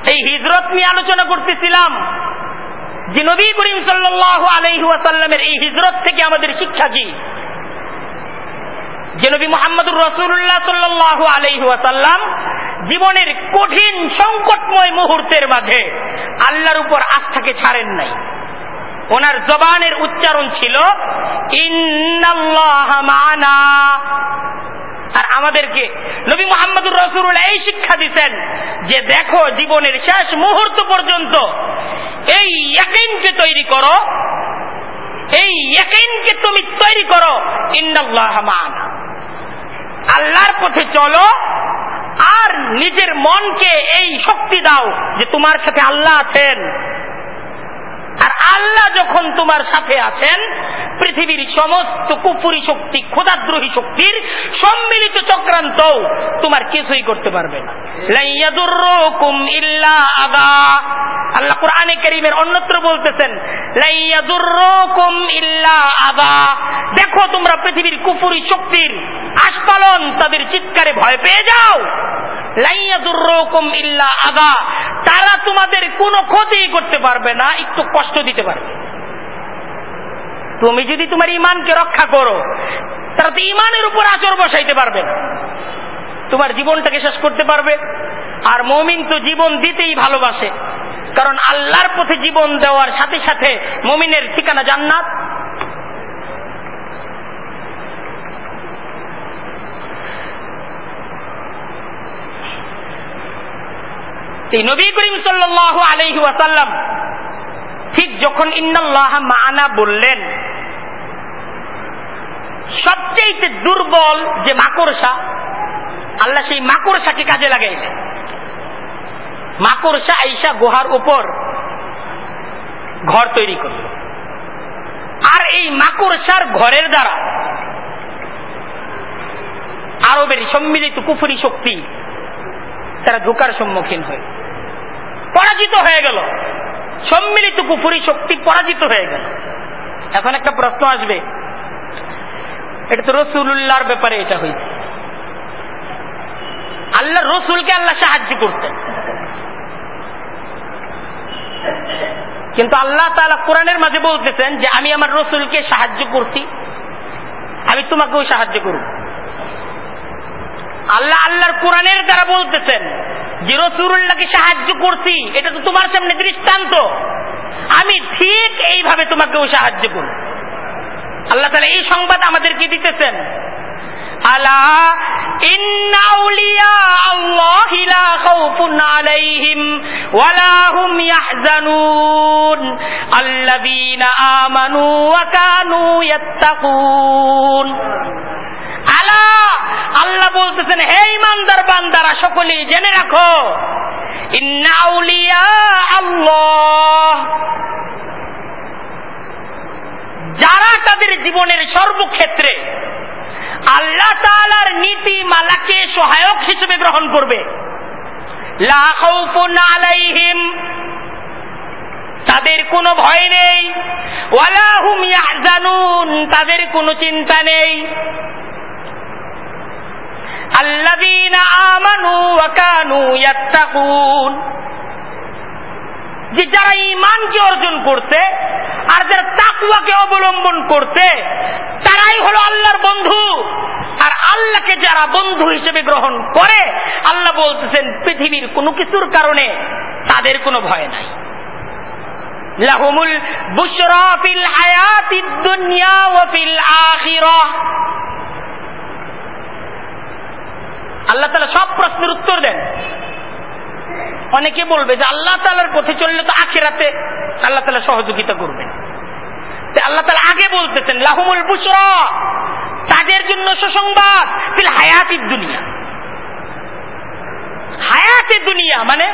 Speaker 1: এই হিজরত নিয়ে আলোচনা করতেছিলাম যে নবী করিম সাল্লাল্লাহু আলাইহি ওয়াসাল্লামের এই হিজরত থেকে আমাদের শিক্ষা কি? যে নবী মোহাম্মদুর রসুল্লাহ সাল্লাহ আলাইহি ওয়াসাল্লাম জীবনের কঠিন সংকটময় মুহূর্তের মাঝে আল্লাহর উপর আস্থাকে ছাড়েন নাই। ওনার জবানের উচ্চারণ ছিল, ইন্নাল্লাহ মানা। আর আমাদেরকে নবী মোহাম্মদুর রসুল এই শিক্ষা দিতেন যে দেখো জীবনের শেষ মুহূর্ত পর্যন্ত এই ইয়াকিনকে তৈরি করো, এই ইয়াকিনকে তুমি তৈরি করো, ইন্নাল্লাহ মানা আল্লাহর পথে চলো আর নিজের মনকে এই শক্তি দাও যে তোমার সাথে আল্লাহ আছেন। আর আল্লাহ যখন তোমার সাথে আছেন, পৃথিবীর সমস্ত কুপুরি শক্তি ক্ষুদাদ্রোহী শক্তির সম্মিলিত চক্রান্ত তোমার কিছুই করতে পারবে না। আল্লাহ কোরআনে করিমের অন্যত্র বলতেছেন দেখো তোমরা পৃথিবীর কুপুরি শক্তির আস্পালন তাদের চিৎকারে ভয় পেয়ে যাও। ইল্লা আগা তারা তোমাদের কোনো ক্ষতি করতে পারবে না, একটু কষ্ট দিতে পারবে। তুমি যদি তোমার ইমানকে রক্ষা করো, তারা তো ইমানের উপর আচর বসাইতে পারবে তোমার জীবনটাকে শেষ করতে পারবে। আর মমিন তো জীবন দিতেই ভালোবাসে। কারণ আল্লাহর পথে জীবন দেওয়ার সাথে সাথে মমিনের ঠিকানা জান্নাত। এই নবী করিম সাল্লাহ আলহি ওয়াসাল্লাম ঠিক যখন ইন্নাল্লাহ মানা বললেন সবচেয়ে দুর্বল যে মাকড়সা, আল্লাহ সেই মাকড়সাকে কাজে লাগাইলেন। মাকড়সা আইসা গুহার উপর ঘর তৈরি করল। আর এই মাকড়সার ঘরের দ্বারা আরবের সম্মিলিত কুফুরি শক্তি তারা ধোকার সম্মুখীন হয়ে পরাজিত হয়ে গেল। সম্মিলিত কুফুরি শক্তি পরাজিত হয়ে গেল। এখন একটা প্রশ্ন আসবে। এটা তো রসুল্লাহর ব্যাপারে এটা হয়েছে। আল্লাহ রসুলকে আল্লাহ সাহায্য করতেন। কিন্তু আল্লাহ তালা কোরআনের মাঝে বলতেছেন যে, আমি আমার রসুলকে সাহায্য করছি। আমি তোমাকেও সাহায্য করব। আল্লাহ আল্লাহর কোরআনের দ্বারা বলতেছেন যে রসুরুল্লাহকে সাহায্য করছি, এটা তো তোমার সামনে দৃষ্টান্ত। আমি ঠিক এইভাবে তোমাকেও সাহায্য করব। আল্লাহ তালা এই সংবাদ আমাদেরকে দিতেছেন। আল্লাহি বলতেছেন হে ইমানদার বান্দারা সকলেই জেনে রাখো যারা তাদের জীবনের সর্বক্ষেত্রে আল্লাহ তালার নীতি মালাকে সহায়ক হিসেবে গ্রহণ করবে। আলাইহিম, তাদের কোনো ভয় নেই। ওয়ালাহুম ইয়াহজানুন, তাদের কোনো চিন্তা নেই। আল্লাযীনা আমানু ওয়া কানু ইয়াত্তাকুন যে যারা ইমানকে অর্জন করছে আর যারা তাকুয়াকে অবলম্বন করছে, তারাই হলো আল্লাহর বন্ধু। আর আল্লাহকে যারা বন্ধু হিসেবে গ্রহণ করে, আল্লাহ বলতেছেন, পৃথিবীর কোনো কিছুর কারণে তাদের কোনো ভয় নাই। লাহুমুল বুশরা আল্লাহ তাআলা সব প্রশ্নের উত্তর দেন। অনেকে বলবে যে আল্লাহ তালার পথে চললে তো আখেরাতে আল্লাহ তালা সহযোগিতা করবেন। আল্লাহ তালা আগে বলতেছেন, লাহুমুল বুসরা তাদের জন্য সুসংবাদ, ফিল হায়াতির দুনিয়া। হায়াতে দুনিয়া মানে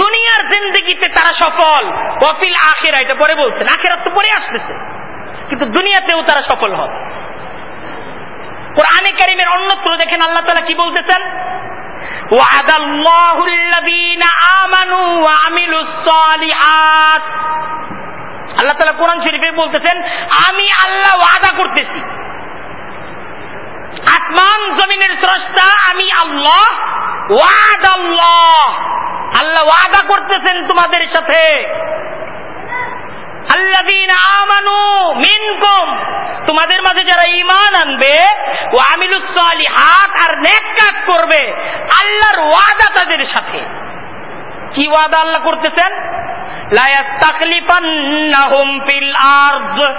Speaker 1: দুনিয়ার জিন্দগিতে তারা সফল, ওয়াফিল আখেরা, এটা পরে বলছেন আখেরা তো পরে আসতেছে, কিন্তু দুনিয়াতেও তারা সফল হবে। কোরআনে কারিমের অন্যত্র দেখেন আল্লাহ তালা কি বলতেছেন? وعد الله الذين آمنوا وعملوا الصالحات আল্লাহ তালা কোরআন শরীফে বলতেছেন আমি আল্লাহ ওয়াদা করতেছি আসমান জমিনের স্রষ্টা আমি আল্লাহ ওয়াদ আল্লাহ আল্লাহ ওয়াদা করতেছেন তোমাদের সাথে তোমাদের মাঝে যারা ইমান আনবে, ও আমিলুসালি হাত আর নেক কাজ করবে, আল্লাহর ওয়াদা তাদের সাথে। কি ওয়াদা আল্লাহ করতেছেন? লায়াস্তাকলিফান্নাহুম ফিল আরদ।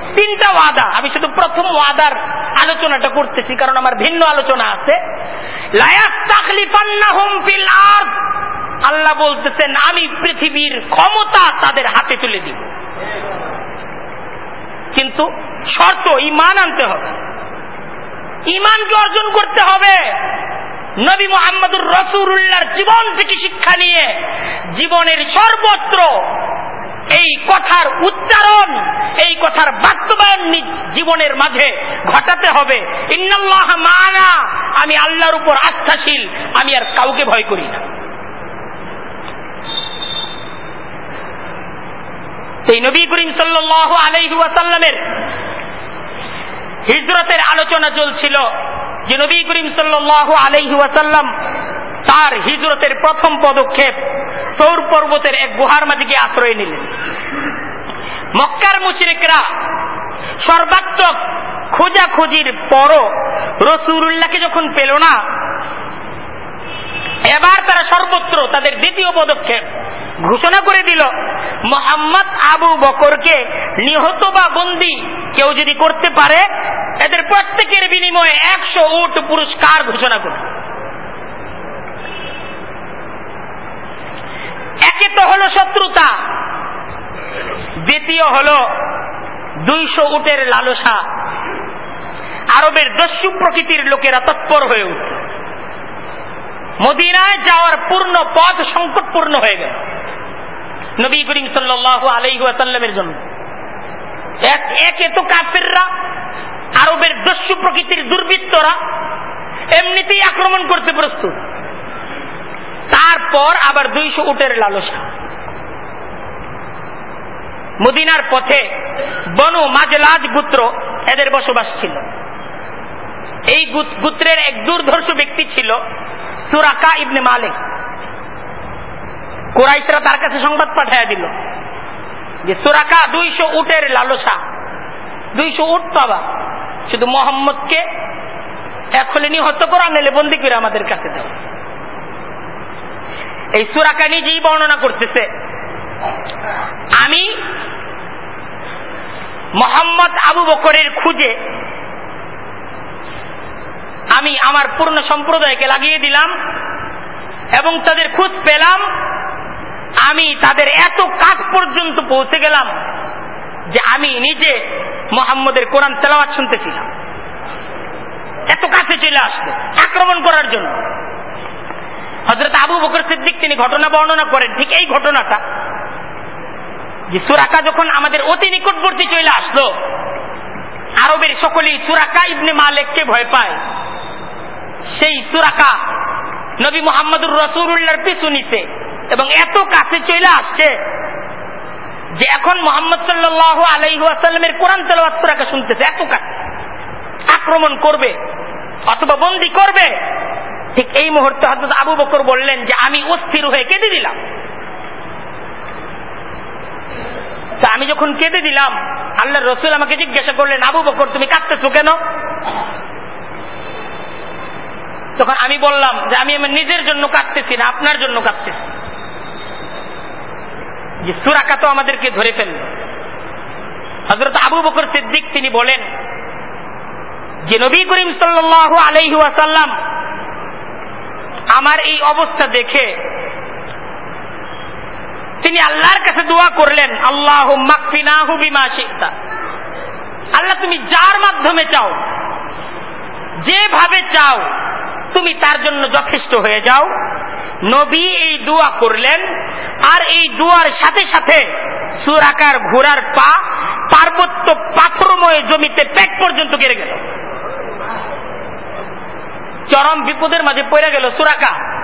Speaker 1: তিনটা ওয়াদা। আমি শুধু প্রথম ওয়াদার আলোচনাটা করতেছি, কারণ আমার ভিন্ন আলোচনা আছে। আল্লাহ বলতেছেন, আমি পৃথিবীর ক্ষমতা তাদের হাতে তুলে দিব। কিন্তু শর্ত ইমান আনতে হবে। ইমানকে অর্জন করতে হবে। নবী মোহাম্মদুর রসুল্লাহর জীবন থেকে শিক্ষা নিয়ে জীবনের সর্বত্র এই কথার উচ্চারণ, এই কথার বাস্তবায়ন জীবনের মাঝে ঘটাতে হবে। ইন্নাল্লাহ মানা আমি আল্লাহর উপর আস্থাশীল, আমি আর কাউকে ভয় করি না। সেই নবী করিম সাল্লাহ আলাইহাসাল্লামের হিজরতের আলোচনা চলছিল যে নবী করিম সাল্লাহ আলাইহাসাল্লাম তার হিজরতের প্রথম পদক্ষেপ সৌর পর্বতের এক গুহার মাঝে গিয়ে আশ্রয় নিলেন। মক্কার মুশরিকরা সর্বাত্মক খোঁজাখুঁজির পরও রসুল্লাহকে যখন পেল না, এবার তারা সর্বত্র তাদের দ্বিতীয় পদক্ষেপ ঘোষণা করে দিল, মোহাম্মদ আবু বকরকে নিহত বা বন্দি কেউ যদি করতে পারে, এদের প্রত্যেকের বিনিময়ে একশো উট পুরস্কার ঘোষণা করে একে তো হলো শত্রুতা, দ্বিতীয় হলো দুইশো উটের লালসা। আরবের দস্যু প্রকৃতির লোকেরা তৎপর হয়ে মদিনায় যাওয়ার পূর্ণ পথ সংকটপূর্ণ হয়ে গেল। নবী করিম সাল্লাহ আলাইসাল্লামের জন্য। এক একে তো কাফেররা, আরবের দস্যু প্রকৃতির দুর্বৃত্তরা, এমনিতেই আক্রমণ করতে প্রস্তুত। তারপর আবার দুইশো উটের লালসা। মদিনার পথে বনু মাজলাজ গুত্র এদের বসবাস ছিল। এই গুত্রের এক দুর্ধর্ষ ব্যক্তি ছিল সুরাকা ইবনে মালিক। কোরাইশরা তার কাছে সংবাদ পাঠাইয়া দিল যে সুরাকা দুইশো উটের লালসা, দুইশো উট পাবা। শুধু মোহাম্মদকে এখন নিহত করা নেলে বন্দি করে আমাদের কাছে দাও। এই সুরাকা নিজেই বর্ণনা করতেছে। আমি মোহাম্মদ আবু বকরের খুঁজে আমি আমার পূর্ণ সম্প্রদায়কে লাগিয়ে দিলাম এবং তাদের খুঁজ পেলাম। আমি তাদের এত কাজ পর্যন্ত পৌঁছে গেলাম যে আমি নিজে মোহাম্মদের কোরআন তেলাওয়াত শুনতেছিলাম। এত কাছে চলে আসলো আক্রমণ করার জন্য। হজরত আবু বকর সিদ্দিক তিনি ঘটনা বর্ণনা করেন, ঠিক এই ঘটনাটা। যে সুরাকা যখন আমাদের অতি নিকটবর্তী চলে আসলো, আরবের সকলেই সুরাকা ইবনে মালেককে ভয় পায়। সেই সুরাকা নবী মোহাম্মদুর রসুল্লাহর পিছু নিছে এবং এত কাছে চলে আসছে যে এখন মোহাম্মদ সাল্লাহ আলাইহাসাল্লামের কোরআন তেলাওয়াত সুরাকা শুনতেছে, এত কাছে। আক্রমণ করবে, অথবা বন্দি করবে ঠিক এই মুহূর্তে হজরত আবু বকর বললেন যে, আমি অস্থির হয়ে কেঁদে দিলাম। তা আমি যখন কেঁদে দিলাম আল্লাহ রসুল আমাকে জিজ্ঞাসা করলেন, আবু বকর, তুমি কাঁদতেছো কেন? তখন আমি বললাম যে, আমি আমার নিজের জন্য কাঁদতেছি না, আপনার জন্য কাঁদতেছি। যে, সুরাকা তো আমাদেরকে ধরে ফেলল। হজরত আবু বকর সিদ্দিক তিনি বলেন যে, নবী করিম সাল্লাহ আলহি আসাল্লাম আমার এই অবস্থা দেখে তিনি আল্লাহর কাছে দোয়া করলেন আল্লাহ মাকফিনাহু বিমা আল্লাহ, তুমি যার মাধ্যমে চাও, যেভাবে চাও, তুমি তার জন্য যথেষ্ট হয়ে যাও। নবী এই দোয়া করলেন, আর এই দোয়ার সাথে সাথে সুরাকার ঘোড়ার পা পার্বত্য পাথরময় জমিতে পেট পর্যন্ত গেড়ে গেল। চরম বিপদের মাঝে পড়ে গেল সুরাকা।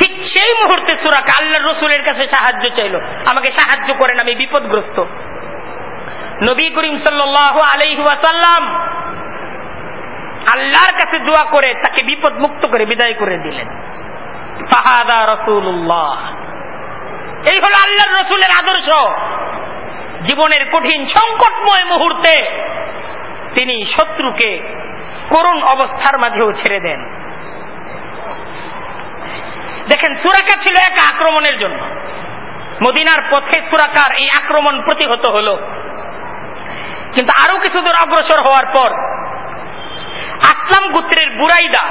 Speaker 1: ঠিক সেই মুহূর্তে সুরাকা আল্লাহ রসুলের কাছে সাহায্য চাইল। আমাকে সাহায্য করেন, আমি বিপদগ্রস্ত। নবী করিম সাল্লাহ আলহাসাল্লাম আল্লাহর কাছে দোয়া করে তাকে বিপদ মুক্ত করে বিদায় করে দিলেন। ফাহাদা রসুল্লাহ এই হলো আল্লাহর রসুলের আদর্শ। জীবনের কঠিন সংকটময় মুহূর্তে তিনি শত্রুকে করুণ অবস্থার মাঝেও ছেড়ে দেন। দেখেন, সুরাকা ছিল এক আক্রমণের জন্য। মদিনার পথে সুরাকার এই আক্রমণ প্রতিহত হল। কিন্তু আরও কিছু দূর অগ্রসর হওয়ার পর আসলাম গুত্রের বুরাইদা,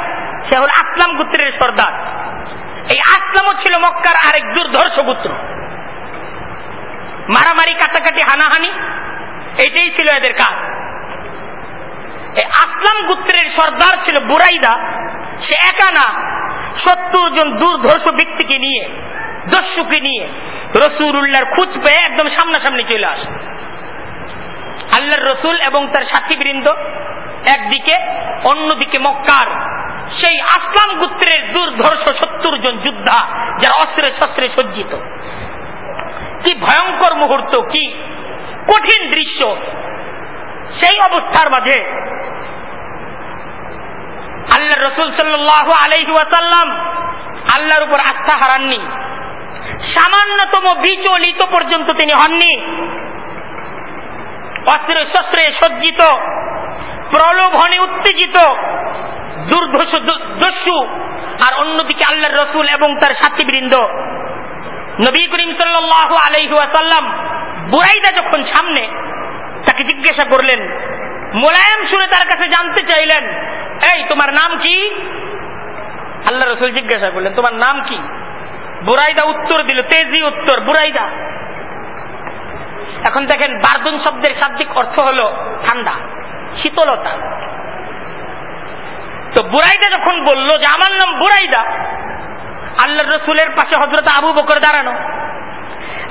Speaker 1: সে হল আসলাম গুত্রের সর্দার। এই আসলামও ছিল মক্কার আরেক দুর্ধর্ষ গুত্র। মারামারি, কাটাকাটি, হানাহানি এটাই ছিল এদের কাজ। আসলাম গুত্রের সর্দার ছিল বুরাইদা। সে একা না, সত্তর জন দুর্ধর্ষ ব্যক্তিকে নিয়ে, দস্যুকে নিয়ে রসুল্লাহর খুঁজ পেয়ে একদম সামনাসামনি চলে আসে। আল্লাহর রসুল এবং তার সাথী বৃন্দ একদিকে, অন্যদিকে মক্কার সেই আসলাম গুত্রের দুর্ধর্ষ সত্তর জন যোদ্ধা যারা অস্ত্রে শস্ত্রে সজ্জিত। কি ভয়ঙ্কর মুহূর্ত, কি কঠিন দৃশ্য। সেই অবস্থার মাঝে আল্লাহ রসুল সাল্লাহ আলহি ওয়াসাল্লাম আল্লাহর উপর আস্থা হারাননি। সামান্যতম বিচলিত পর্যন্ত তিনি হননি। অস্ত্রে শস্ত্রে সজ্জিত, প্রলোভনে উত্তেজিত, দুর্ধর্ষ দস্যু আর অন্যদিকে আল্লাহ রসুল এবং তার সাথীবৃন্দ। নবী করিম সাল্লাহ আলহাসাল্লাম বুড়াইদা যখন সামনে তাকে জিজ্ঞাসা করলেন, মোলায়েম শুনে তার কাছে জানতে চাইলেন এই, তোমার নাম কি? আল্লাহ রসুল জিজ্ঞাসা করলেন, তোমার নাম কি? বুরাইদা উত্তর দিল, তেজি উত্তর, বুরাইদা। এখন দেখেন, বার্দুন শব্দের শাব্দিক অর্থ হলো ঠান্ডা, শীতলতা। তো বুরাইদা যখন বলল যে, আমার নাম বুরাইদা আল্লাহ রসুলের পাশে হজরত আবু বকর দাঁড়ানো।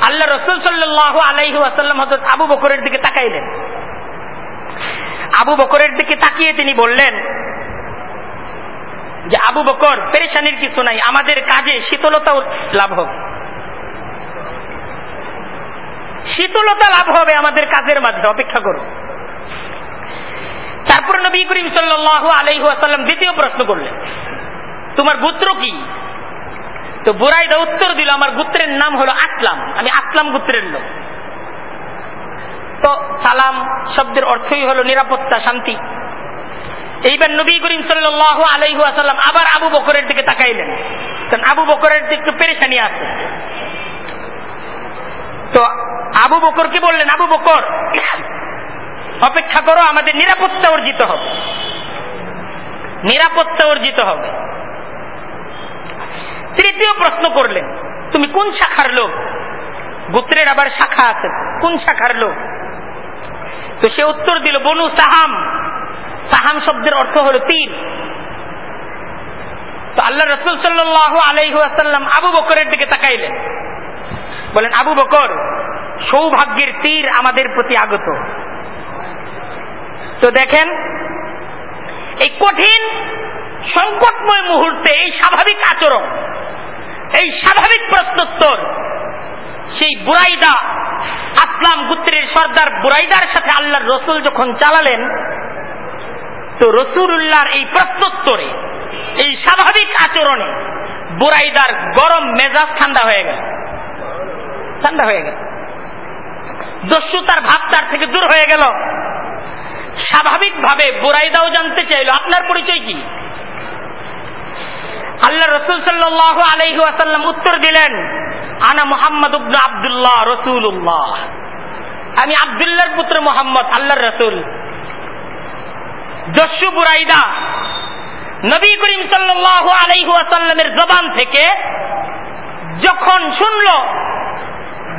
Speaker 1: আল্লাহ রসুল সাল্লাহ আলাইহু আসাল্লাম হজরত আবু বকরের দিকে তাকাইলেন। আবু বকরের দিকে তাকিয়ে তিনি বললেন যে আবু বকর পেরেশানির কিছু নাই, আমাদের কাজে শীতলতাও লাভ হবে। শীতলতা লাভ হবে আমাদের কাজের মাঝে অপেক্ষা করো তারপর নবী করিম সাল্লাহ আলাইহাসাল্লাম দ্বিতীয় প্রশ্ন করলেন, তোমার গোত্র কি? তো বুরাইদা উত্তর দিল, আমার গোত্রের নাম হলো আসলাম, আমি আসলাম গোত্রের লোক। তো সালাম শব্দের অর্থই হলো নিরাপত্তা, শান্তি। এইবার নবী করিম সাল্লাহ আলাইহু আসাল্লাম আবার আবু বকরের দিকে তাকাইলেন। কারণ আবু বকরের দিকে পেরেশানি আছে। তো আবু বকর কি বললেন? আবু বকর, অপেক্ষা করো, আমাদের নিরাপত্তা অর্জিত হবে। নিরাপত্তা অর্জিত হবে। তৃতীয় প্রশ্ন করলেন, তুমি কোন শাখার লোক? গোত্রের আবার শাখা আছে। কোন শাখার লোক? তো সে উত্তর দিল, বনু সাহাম। সাহাম শব্দের অর্থ হল তীর তো আল্লাহ রসুল সাল্লাহ আলাইহাসাল্লাম আবু বকরের দিকে তাকাইলেন। বলেন, আবু বকর, সৌভাগ্যের তীর আমাদের প্রতি আগত। তো দেখেন, এই কঠিন, সংকটময় মুহূর্তে এই স্বাভাবিক আচরণ, এই স্বাভাবিক প্রশ্নোত্তর, সেই বুরাইদা, আসলাম গুত্রের সর্দার বুরাইদার সাথে আল্লাহর রসুল যখন চালালেন তো রসুল্লাহর এই প্রশ্নোত্তরে এই স্বাভাবিক আচরণে বুরাইদার গরম মেজাজ ঠান্ডা হয়ে গেল। ঠান্ডা হয়ে গেল। দস্যু তার ভাব তার থেকে দূর হয়ে গেল। স্বাভাবিকভাবে বুরাইদাও জানতে চাইল, আপনার পরিচয় কি? আল্লাহ রসুল সাল্লাহ আলহি আসাল্লাম উত্তর দিলেন, আনা মোহাম্মদ আবদুল্লাহ রসুল্লাহ আমি আবদুল্লাহর পুত্র মোহাম্মদ, আল্লাহর রসুল। দস্যু বুরাইদা। নবী করিম সাল্লাহ আলাইহাসাল্লামের জবান থেকে যখন শুনল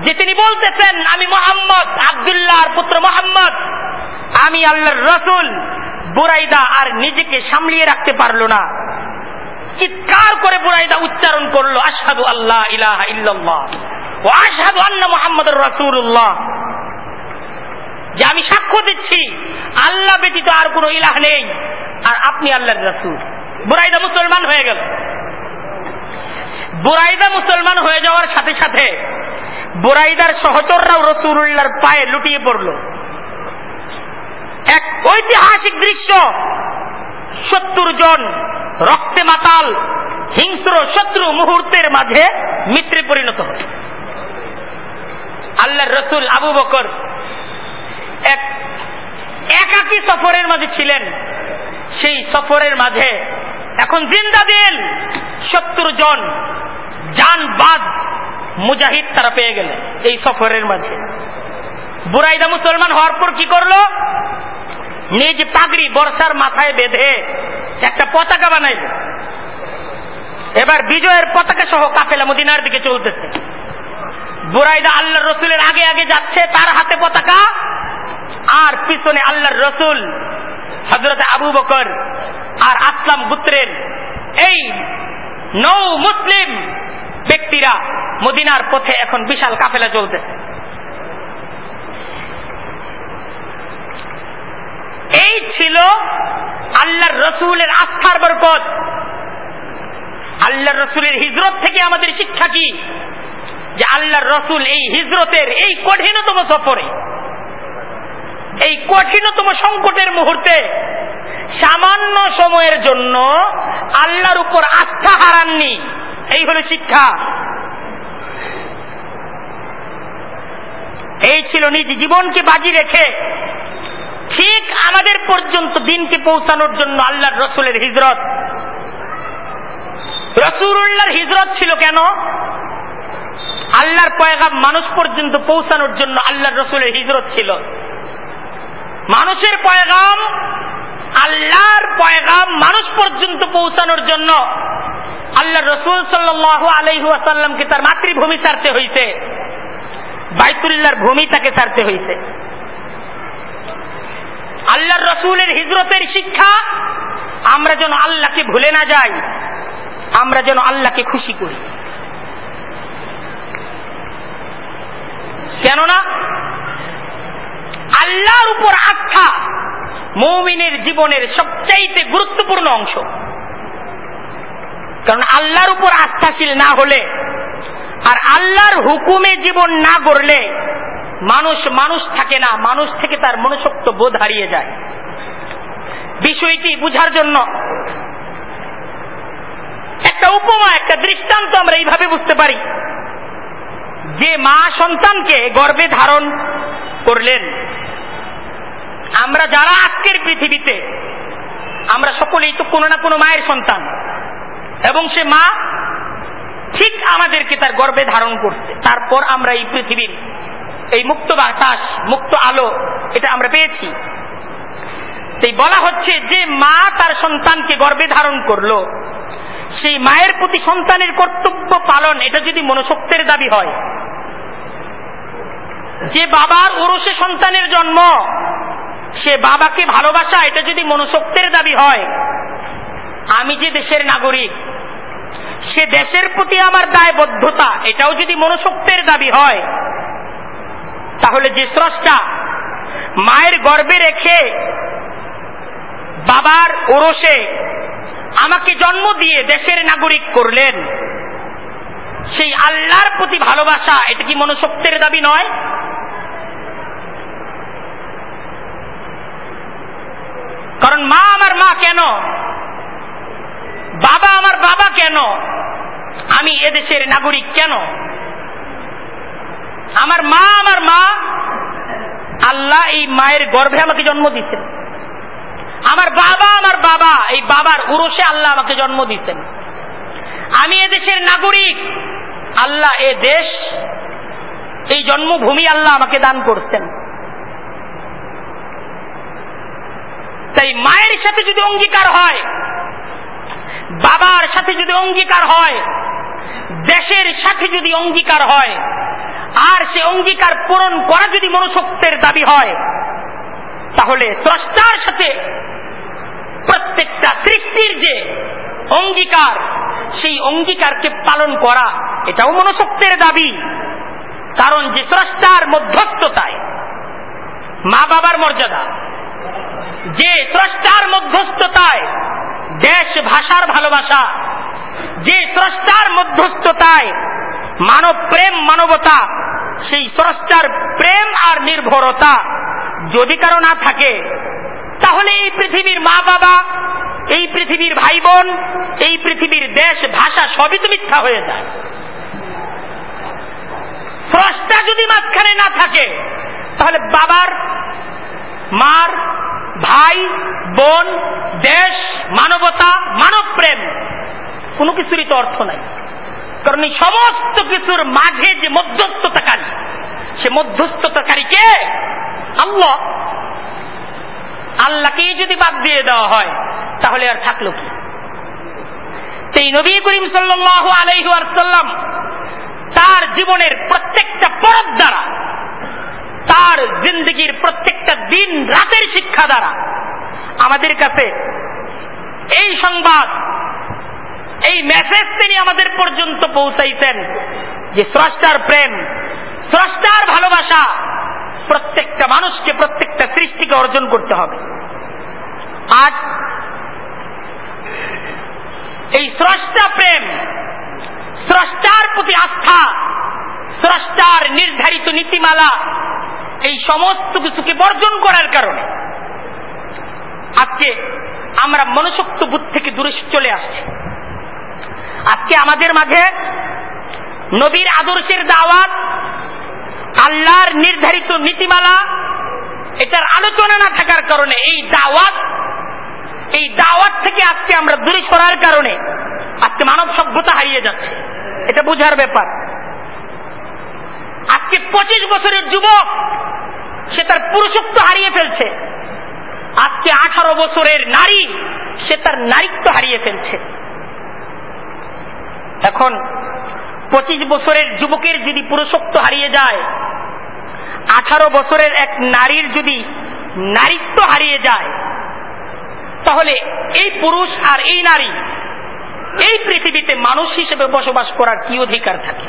Speaker 1: যে তিনি বলতেছেন, আমি মোহাম্মদ, আবদুল্লাহর পুত্র মোহাম্মদ, আমি আল্লাহর রসুল, বুরাইদা আর নিজেকে সামলিয়ে রাখতে পারল না। চিৎকার করে বুরাইদা উচ্চারণ করল, আশহাদু আল্লাহ ইলাহা ইল্লাল্লাহ ও আশহাদু আন্না মোহাম্মদ রসুল্লাহ যে আমি সাক্ষ্য দিচ্ছি, আল্লাহ ব্যতীত আর কোনো ইলাহ নেই। আর আপনি আল্লাহর রসুল। বুরাইদা মুসলমান হয়ে গেল। বুরাইদা মুসলমান হয়ে যাওয়ার সাথে সাথে বুরাইদার সহচররাও রসুল্লাহর পায়ে লুটিয়ে পড়ল। এক ঐতিহাসিক দৃশ্য, সত্তর জন রক্তে মাতাল, হিংস্র শত্রু মুহূর্তের মাঝে মিত্রে পরিণত হয় আল্লাহর রসুল আবু বকর এক একাকী সফরের মাঝে ছিলেন। সেই সফরের মাঝে এখন জিন্দা দিন সত্তর জন যান বাদ মুজাহিদ তারা পেয়ে গেলে এই সফরের মাঝে। বুরাইদা মুসলমান হওয়ার পর কি করল? নিজ পাগড়ি বর্ষার মাথায় বেঁধে একটা পতাকা বানাইল। এবার বিজয়ের পতাকা সহ কাফেলা মদিনার দিকে চলতেছে। বুরাইদা আল্লাহ রসুলের আগে আগে যাচ্ছে, তার হাতে পতাকা আর পিছনে আল্লাহর রসুল হজরত আবু বকর আর আসলাম গুত্রের এই নৌ মুসলিম ব্যক্তিরা মদিনার পথে এখন বিশাল কাফেলা চলতেছে। এই ছিল আল্লাহর রসুলের আস্থার বরকত। আল্লাহর রসুলের হিজরত থেকে আমাদের শিক্ষা কি? যে আল্লাহর রসুল এই হিজরতের এই কঠিনতম সফরে এই কঠিনতম সংকটের মুহূর্তে সামান্য সময়ের জন্য আল্লাহর উপর আস্থা হারাননি। এই হলো শিক্ষা। এই ছিল নিজ জীবনকে বাজি রেখে ঠিক আমাদের পর্যন্ত দিনকে পৌঁছানোর জন্য আল্লাহর রসুলের হিজরত। রসুল্লাহর হিজরত ছিল কেন? আল্লাহর পয়গাম মানুষ পর্যন্ত পৌঁছানোর জন্য আল্লাহর রসুলের হিজরত ছিল। মানুষের পয়গাম, আল্লাহর পয়গাম মানুষ পর্যন্ত পৌঁছানোর জন্য আল্লাহ রসুল সাল্লাহ আলহাসাল্লামকে তার মাতৃভূমি ছাড়তে হয়েছে বাইতুল্লাহর ভূমি তাকে ছাড়তে হয়েছে আল্লাহর রসুলের হিজরতের শিক্ষা, আমরা যেন আল্লাহকে ভুলে না যাই, আমরা যেন আল্লাহকে খুশি করি। কেননা আল্লাহর উপর আস্থা মৌমিনের জীবনের সবচাইতে গুরুত্বপূর্ণ অংশ। কারণ আল্লাহর উপর আস্থাশীল না হলে আর আল্লাহর হুকুমে জীবন না গড়লে মানুষ মানুষ থাকে না, মানুষ থেকে তার মনুষ্যত্ব বোধ হারিয়ে যায়। বিষয়টি বুঝার জন্য একটা উপমা, একটা দৃষ্টান্ত আমরা এইভাবে বুঝতে পারি। যে মা সন্তানকে গর্বে ধারণ করলেন। আমরা যারা আজকের পৃথিবীতে, আমরা সকলেই তো কোনো না কোনো মায়ের সন্তান। এবং সে মা ঠিক আমাদেরকে তার গর্বে ধারণ করছে। তারপর আমরা এই পৃথিবীর এই মুক্ত বাতাস, মুক্ত আলো, এটা আমরা পেয়েছি। এই বলা হচ্ছে, যে মা তার সন্তানকে গর্বে ধারণ করল, সেই মায়ের প্রতি সন্তানের কর্তব্য পালন, এটা যদি মনোশক্তের দাবি হয় যে বাবার ওরসে সন্তানের জন্ম, সে বাবাকে ভালোবাসা, এটা যদি মনোশক্তের দাবি হয়, আমি যে দেশের নাগরিক, সে দেশের প্রতি আমার দায়বদ্ধতা, এটাও যদি মনোশক্তের দাবি হয়, তাহলে যে স্রষ্টা মায়ের গর্বে রেখে বাবার ওরসে আমাকে জন্ম দিয়ে দেশের নাগরিক করলেন সেই আল্লাহর প্রতি ভালোবাসা, এটা কি মনোশক্তের দাবি নয়? কারণ মা আমার মা কেন? বাবা আমার বাবা কেন? আমি এদেশের নাগরিক কেন? আমার মা আমার মা, আল্লাহ এই মায়ের গর্ভে আমাকে জন্ম দিচ্ছেন আমার বাবা আমার বাবা, এই বাবার উরসে আল্লাহ আমাকে জন্ম দিচ্ছেন আমি এদেশের নাগরিক। আল্লাহ এ দেশ, এই জন্মভূমি আল্লাহ আমাকে দান করছেন। তাই মায়ের সাথে যদি অঙ্গীকার হয়, বাবার সাথে যদি অঙ্গীকার হয়, দেশের সাথে যদি অঙ্গীকার হয়, আর সে অঙ্গীকার পূরণ করা যদি মনুষ্যত্বের দাবি হয়, তাহলে স্রষ্টার সাথে প্রত্যেকটা সৃষ্টির যে অঙ্গীকার অঙ্গীকারকে পালন করা, এটাও মনুষ্যত্বের দাবি। কারণ যে স্রষ্টার মধ্যস্থতায়, মা বাবার মর্যাদা, যে স্রষ্টার মধ্যস্থতায় দেশ, ভাষার ভালোবাসা, যে স্রষ্টার মধ্যস্থতায় মানব প্রেম, মানবতা, সেই স্রষ্টার প্রেম আর নির্ভরতা যদি কারও না থাকে, তাহলে এই পৃথিবীর মা বাবা এই পৃথিবীর ভাই বোন এই পৃথিবীর দেশ, ভাষা, সবই তো মিথ্যা হয়ে যায়। স্রষ্টা যদি মাঝখানে না থাকে, তাহলে বাবার, মার, ভাই, বোন, দেশ, মানবতা মানব প্রেম কোনো কিছুরই তো অর্থ নাই। কারণ এই সমস্ত কিছুর মাঝে যে মধ্যস্থতাকারী, সে মধ্যস্থতাকারী কে? আল্লাহ। আল্লাহকেই যদি বাদ দিয়ে দেওয়া হয় তাহলে আর থাকল কি? সেই নবী করিম সাল্লাহ তার জীবনের প্রত্যেকটা পরব দ্বারা, তার জিন্দগির প্রত্যেকটা দিন রাতের শিক্ষা দ্বারা আমাদের কাছে এই সংবাদ, এই মেসেজ তিনি আমাদের পর্যন্ত পৌঁছাইছেন যে স্রষ্টার প্রেম, স্রষ্টার ভালোবাসা প্রত্যেকটা মানুষকে, প্রত্যেকটা সৃষ্টিকে অর্জন করতে হবে। আজ এই স্রষ্টা প্রেম, স্রষ্টার প্রতি আস্থা, স্রষ্টার নির্ধারিত নীতিমালা, এই সমস্ত কিছুকে বর্জন করার কারণে আজকে আমরা মনুষ্যত্ব বুধ থেকে দূরে চলে আসছি। আজকে আমাদের মাঝে নবীর আদর্শের দাওয়াত, আল্লাহর নির্ধারিত নীতিমালা, এটার আলোচনা না থাকার কারণে এই দাওয়াত এই দাওয়াত থেকে আজকে আমরা দূরে সরার কারণে আজকে মানব সভ্যতা হারিয়ে যাচ্ছে। এটা বোঝার ব্যাপার। আজকে পঁচিশ বছরের যুবক, সে তার পুরুষত্ব হারিয়ে ফেলছে। আজকে আঠারো বছরের নারী, সে তার নারীত্ব হারিয়ে ফেলছে। এখন পঁচিশ বছরের যুবকের যদি পুরুষত্ব হারিয়ে যায়, আঠারো বছরের এক নারীর যদি নারীত্ব হারিয়ে যায় তাহলে এই পুরুষ আর এই নারী, এই পৃথিবীতে মানুষ হিসেবে বসবাস করার কি অধিকার থাকে?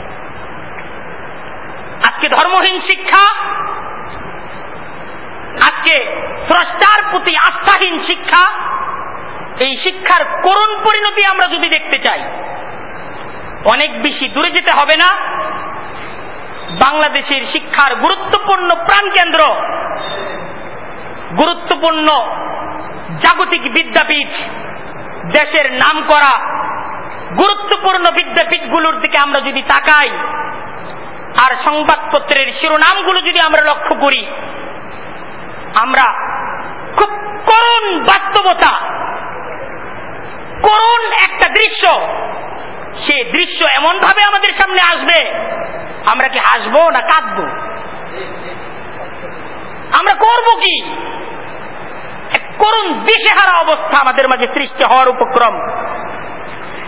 Speaker 1: আজকে ধর্মহীন শিক্ষা, আজকে স্রষ্টার প্রতি আস্থাহীন শিক্ষা, এই শিক্ষার করুণ পরিণতি আমরা যদি দেখতে চাই, অনেক বেশি দূরে যেতে হবে না। বাংলাদেশের শিক্ষার গুরুত্বপূর্ণ প্রাণকেন্দ্র, গুরুত্বপূর্ণ জাগতিক বিদ্যাপীঠ দেশের নাম করা গুরুত্বপূর্ণ বিদ্যাপীঠগুলোর দিকে আমরা যদি তাকাই, আর সংবাদপত্রের শিরোনামগুলো যদি আমরা লক্ষ্য করি, আমরা খুব করুণ বাস্তবতা, করুণ একটা দৃশ্য, সে দৃশ্য এমন ভাবে আমাদের সামনে আসবে, আমরা কি হাসবো না কাঁদবো? আমরা করব কি? করুণ দিশেহারা অবস্থা আমাদের মাঝে সৃষ্টি হওয়ার উপক্রম।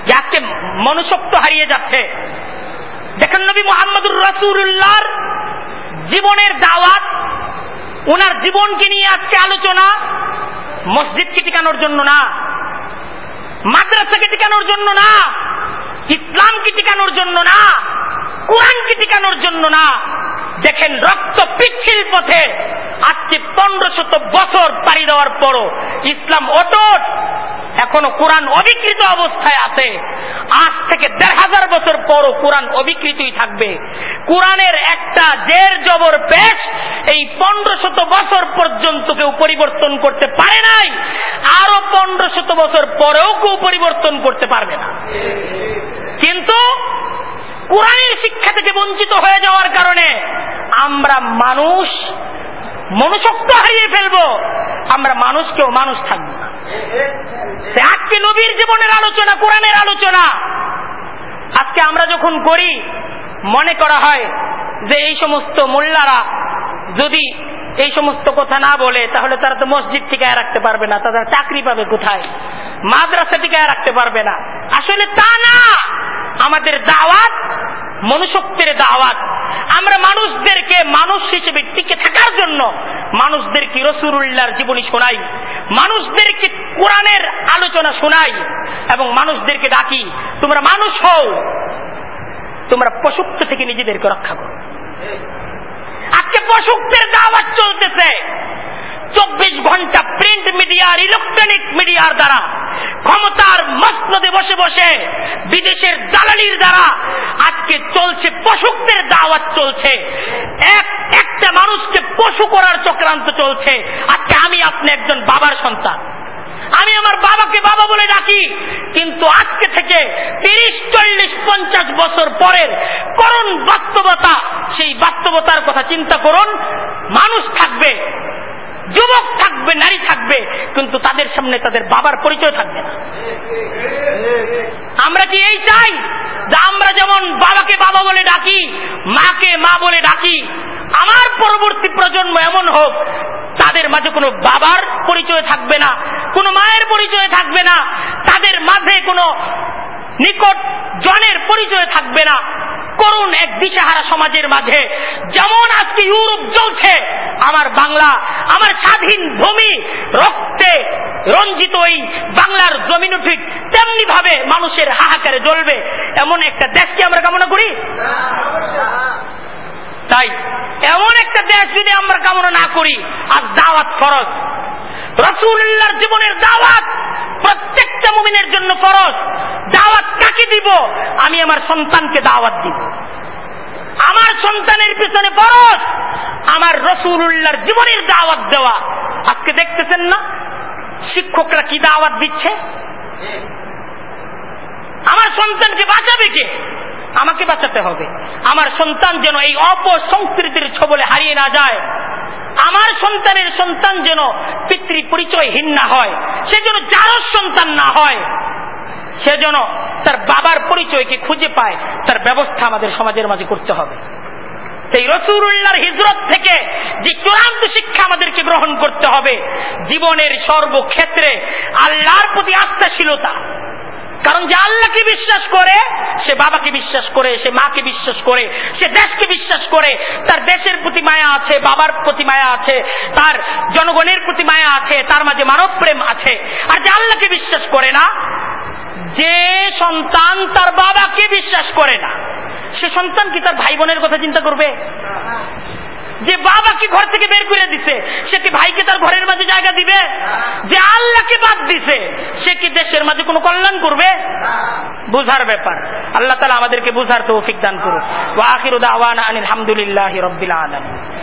Speaker 1: যাকে মনুষ্যত্ব হারিয়ে যাচ্ছে। দেখেন নবী মোহাম্মদুর রসুল্লাহর জীবনের দাওয়াত ওনার জীবনকে নিয়ে আজকে আলোচনা, মসজিদকে টিকানোর জন্য না, মাদ্রাসাকে টিকানোর জন্য না ইসলামকে টিকানোর জন্য না? কোরআনকে টিকানোর জন্য না? দেখেন রক্ত পিচ্ছিল পথে আজকে পনেরো শত বছর পাড়ি দেওয়ার পরও ইসলাম অটট। এখনও কোরআন অবিকৃত অবস্থায় আছে। আজ থেকে দেড় হাজার বছর পরও কোরআন অবিকৃতই থাকবে। কোরআনের একটা জের জবর পেশ এই পনেরো শত বছর পর্যন্ত কেউ পরিবর্তন করতে পারে নাই। আরও পনেরো শত বছর পরেও কেউ পরিবর্তন করতে পারবে না। কিন্তু কোরআনের শিক্ষা থেকে বঞ্চিত হয়ে যাওয়ার কারণে আমরা মানুষ মনুষ্যত্ব হারিয়ে ফেলব, আমরা মানুষকেও মানুষ থাকব না। আজকে নবীর জীবনের আলোচনা, কোরআনের আলোচনা। আজকে আমরা যখন করি, মনে করা হয় যে এই সমস্ত মোল্লারা যদি এই সমস্ত কথা না বলে তাহলে তারা তো মসজিদ ঠিকায় রাখতে পারবে না, তাদের চাকরি পাবে কোথায়? মাদ্রাসা টিকায় রাখতে পারবে না। আসলে তা না! আমাদের দাওয়াত মনুষ্যত্বের দাওয়াত। আমরা মানুষদেরকে মানুষ হিসেবে টিকে থাকার জন্য মানুষদেরকে রসুরুল্লাহর জীবনী শোনাই, মানুষদেরকে কোরআনের আলোচনা শোনাই এবং মানুষদেরকে ডাকি, তোমরা মানুষ হও, তোমরা পশুত্ব থেকে নিজেদেরকে রক্ষা করো। আজকে পশুত্বের দাওয়াত চলতেছে। চব্বিশ ঘণ্টা প্রিন্ট মিডিয়ার ইলেকট্রনিক মিডিয়ার দ্বারা ক্ষমতার মসনদে বসে বসে বিদেশের দালালির দ্বারা আজকে চলছে পশুত্বের দাওয়াত চলছে। এক, একটা মানুষকে পশু করার চক্রান্ত চলছে। আজকে আমি আপনি একজন বাবার সন্তান। আমি আমার বাবাকে বাবা বলে ডাকি, কিন্তু আজকে থেকে তিরিশ, চল্লিশ, পঞ্চাশ বছর পরের করুন বাস্তবতা, সেই বাস্তবতার কথা চিন্তা করুন, মানুষ থাকবে। যুবক থাকবে, নারী থাকবে, কিন্তু তাদের সামনে তাদের বাবার পরিচয় থাকবে না। আমরা কি এই চাই? যে আমরা যেমন বাবাকে বাবা বলে ডাকি, মাকে মা বলে ডাকি, আমার পরবর্তী প্রজন্ম এমন হোক, তাদের মাঝে কোনো বাবার পরিচয় থাকবে না, কোনো মায়ের পরিচয় থাকবে না, তাদের মাঝে কোনো নিকট জনের পরিচয় থাকবে না। করুন এক দিশাহারা সমাজের মাঝে। যেমন আজকে ইউরোপ চলছে আমার বাংলা, আমার স্বাধীন ভূমি রক্তে রঞ্জিত ওই বাংলার জমিন ঠিক তেমনি ভাবে মানুষের হাহাকারে জ্বলবে। এমন একটা দেশকে আমরা কামনা করি? তাই, এমন একটা দেশ যদি আমরা কামনা না করি, আর দাওয়াত ফরজ। রসুল্লাহর জীবনের দাওয়াত প্রত্যেকটা মুমিনের জন্য ফরজ। দাওয়াত কাকে দিব? আমি আমার সন্তানকে দাওয়াত দিব। আমার সন্তানের পিছনে ফরজ। আমার রসুল্লাহর জীবনের দাওয়াত দেওয়া। আজকে দেখতেছেন না? শিক্ষকরা কি দাওয়াত দিচ্ছে? আমার সন্তানকে বাঁচাবে কে? আমাকে বাঁচাতে হবে। আমার সন্তান যেন এই অপসংস্কৃতির ছবলে হারিয়ে না যায়। আমার সন্তানের সন্তান যেন পিতৃ পরিচয়হীন না হয়, সে যেন যারও সন্তান না হয়, সে যেন তার বাবার পরিচয়কে খুঁজে পায়, তার ব্যবস্থা আমাদের সমাজের মাঝে করতে হবে। সেই রসুল্লাহর হিজরত থেকে যে চূড়ান্ত শিক্ষা আমাদেরকে গ্রহণ করতে হবে, জীবনের সর্বক্ষেত্রে আল্লাহর প্রতি আস্থাশীলতা। কারণ যে আল্লাহকে বিশ্বাস করে, সে বাবাকে বিশ্বাস করে, সে মাকে বিশ্বাস করে, সে দেশকে বিশ্বাস করে, তার দেশের প্রতি মায়া আছে, বাবার প্রতি মায়া আছে, তার জনগণের প্রতি মায়া আছে, তার মাঝে মানব প্রেম আছে। আর যে আল্লাহকে বিশ্বাস করে না, যে সন্তান তার বাবাকে বিশ্বাস করে না, সে সন্তান কি তার ভাই বোনের কথা চিন্তা করবে? যে বাবাকে ঘর থেকে বের করে দিছে, সে কি ভাইকে তার ঘরের মাঝে জায়গা দিবে? যে আল্লাহকে বাদ দিছে, সে কি দেশের মাঝে কোনো কল্যাণ করবে? বুঝার ব্যাপার। আল্লাহ তালা আমাদেরকে বুঝার তৌফিক দান করুক। ওয়া আখিরু আনিল হামদুলিল্লাহ রাব্বিল আলামিন।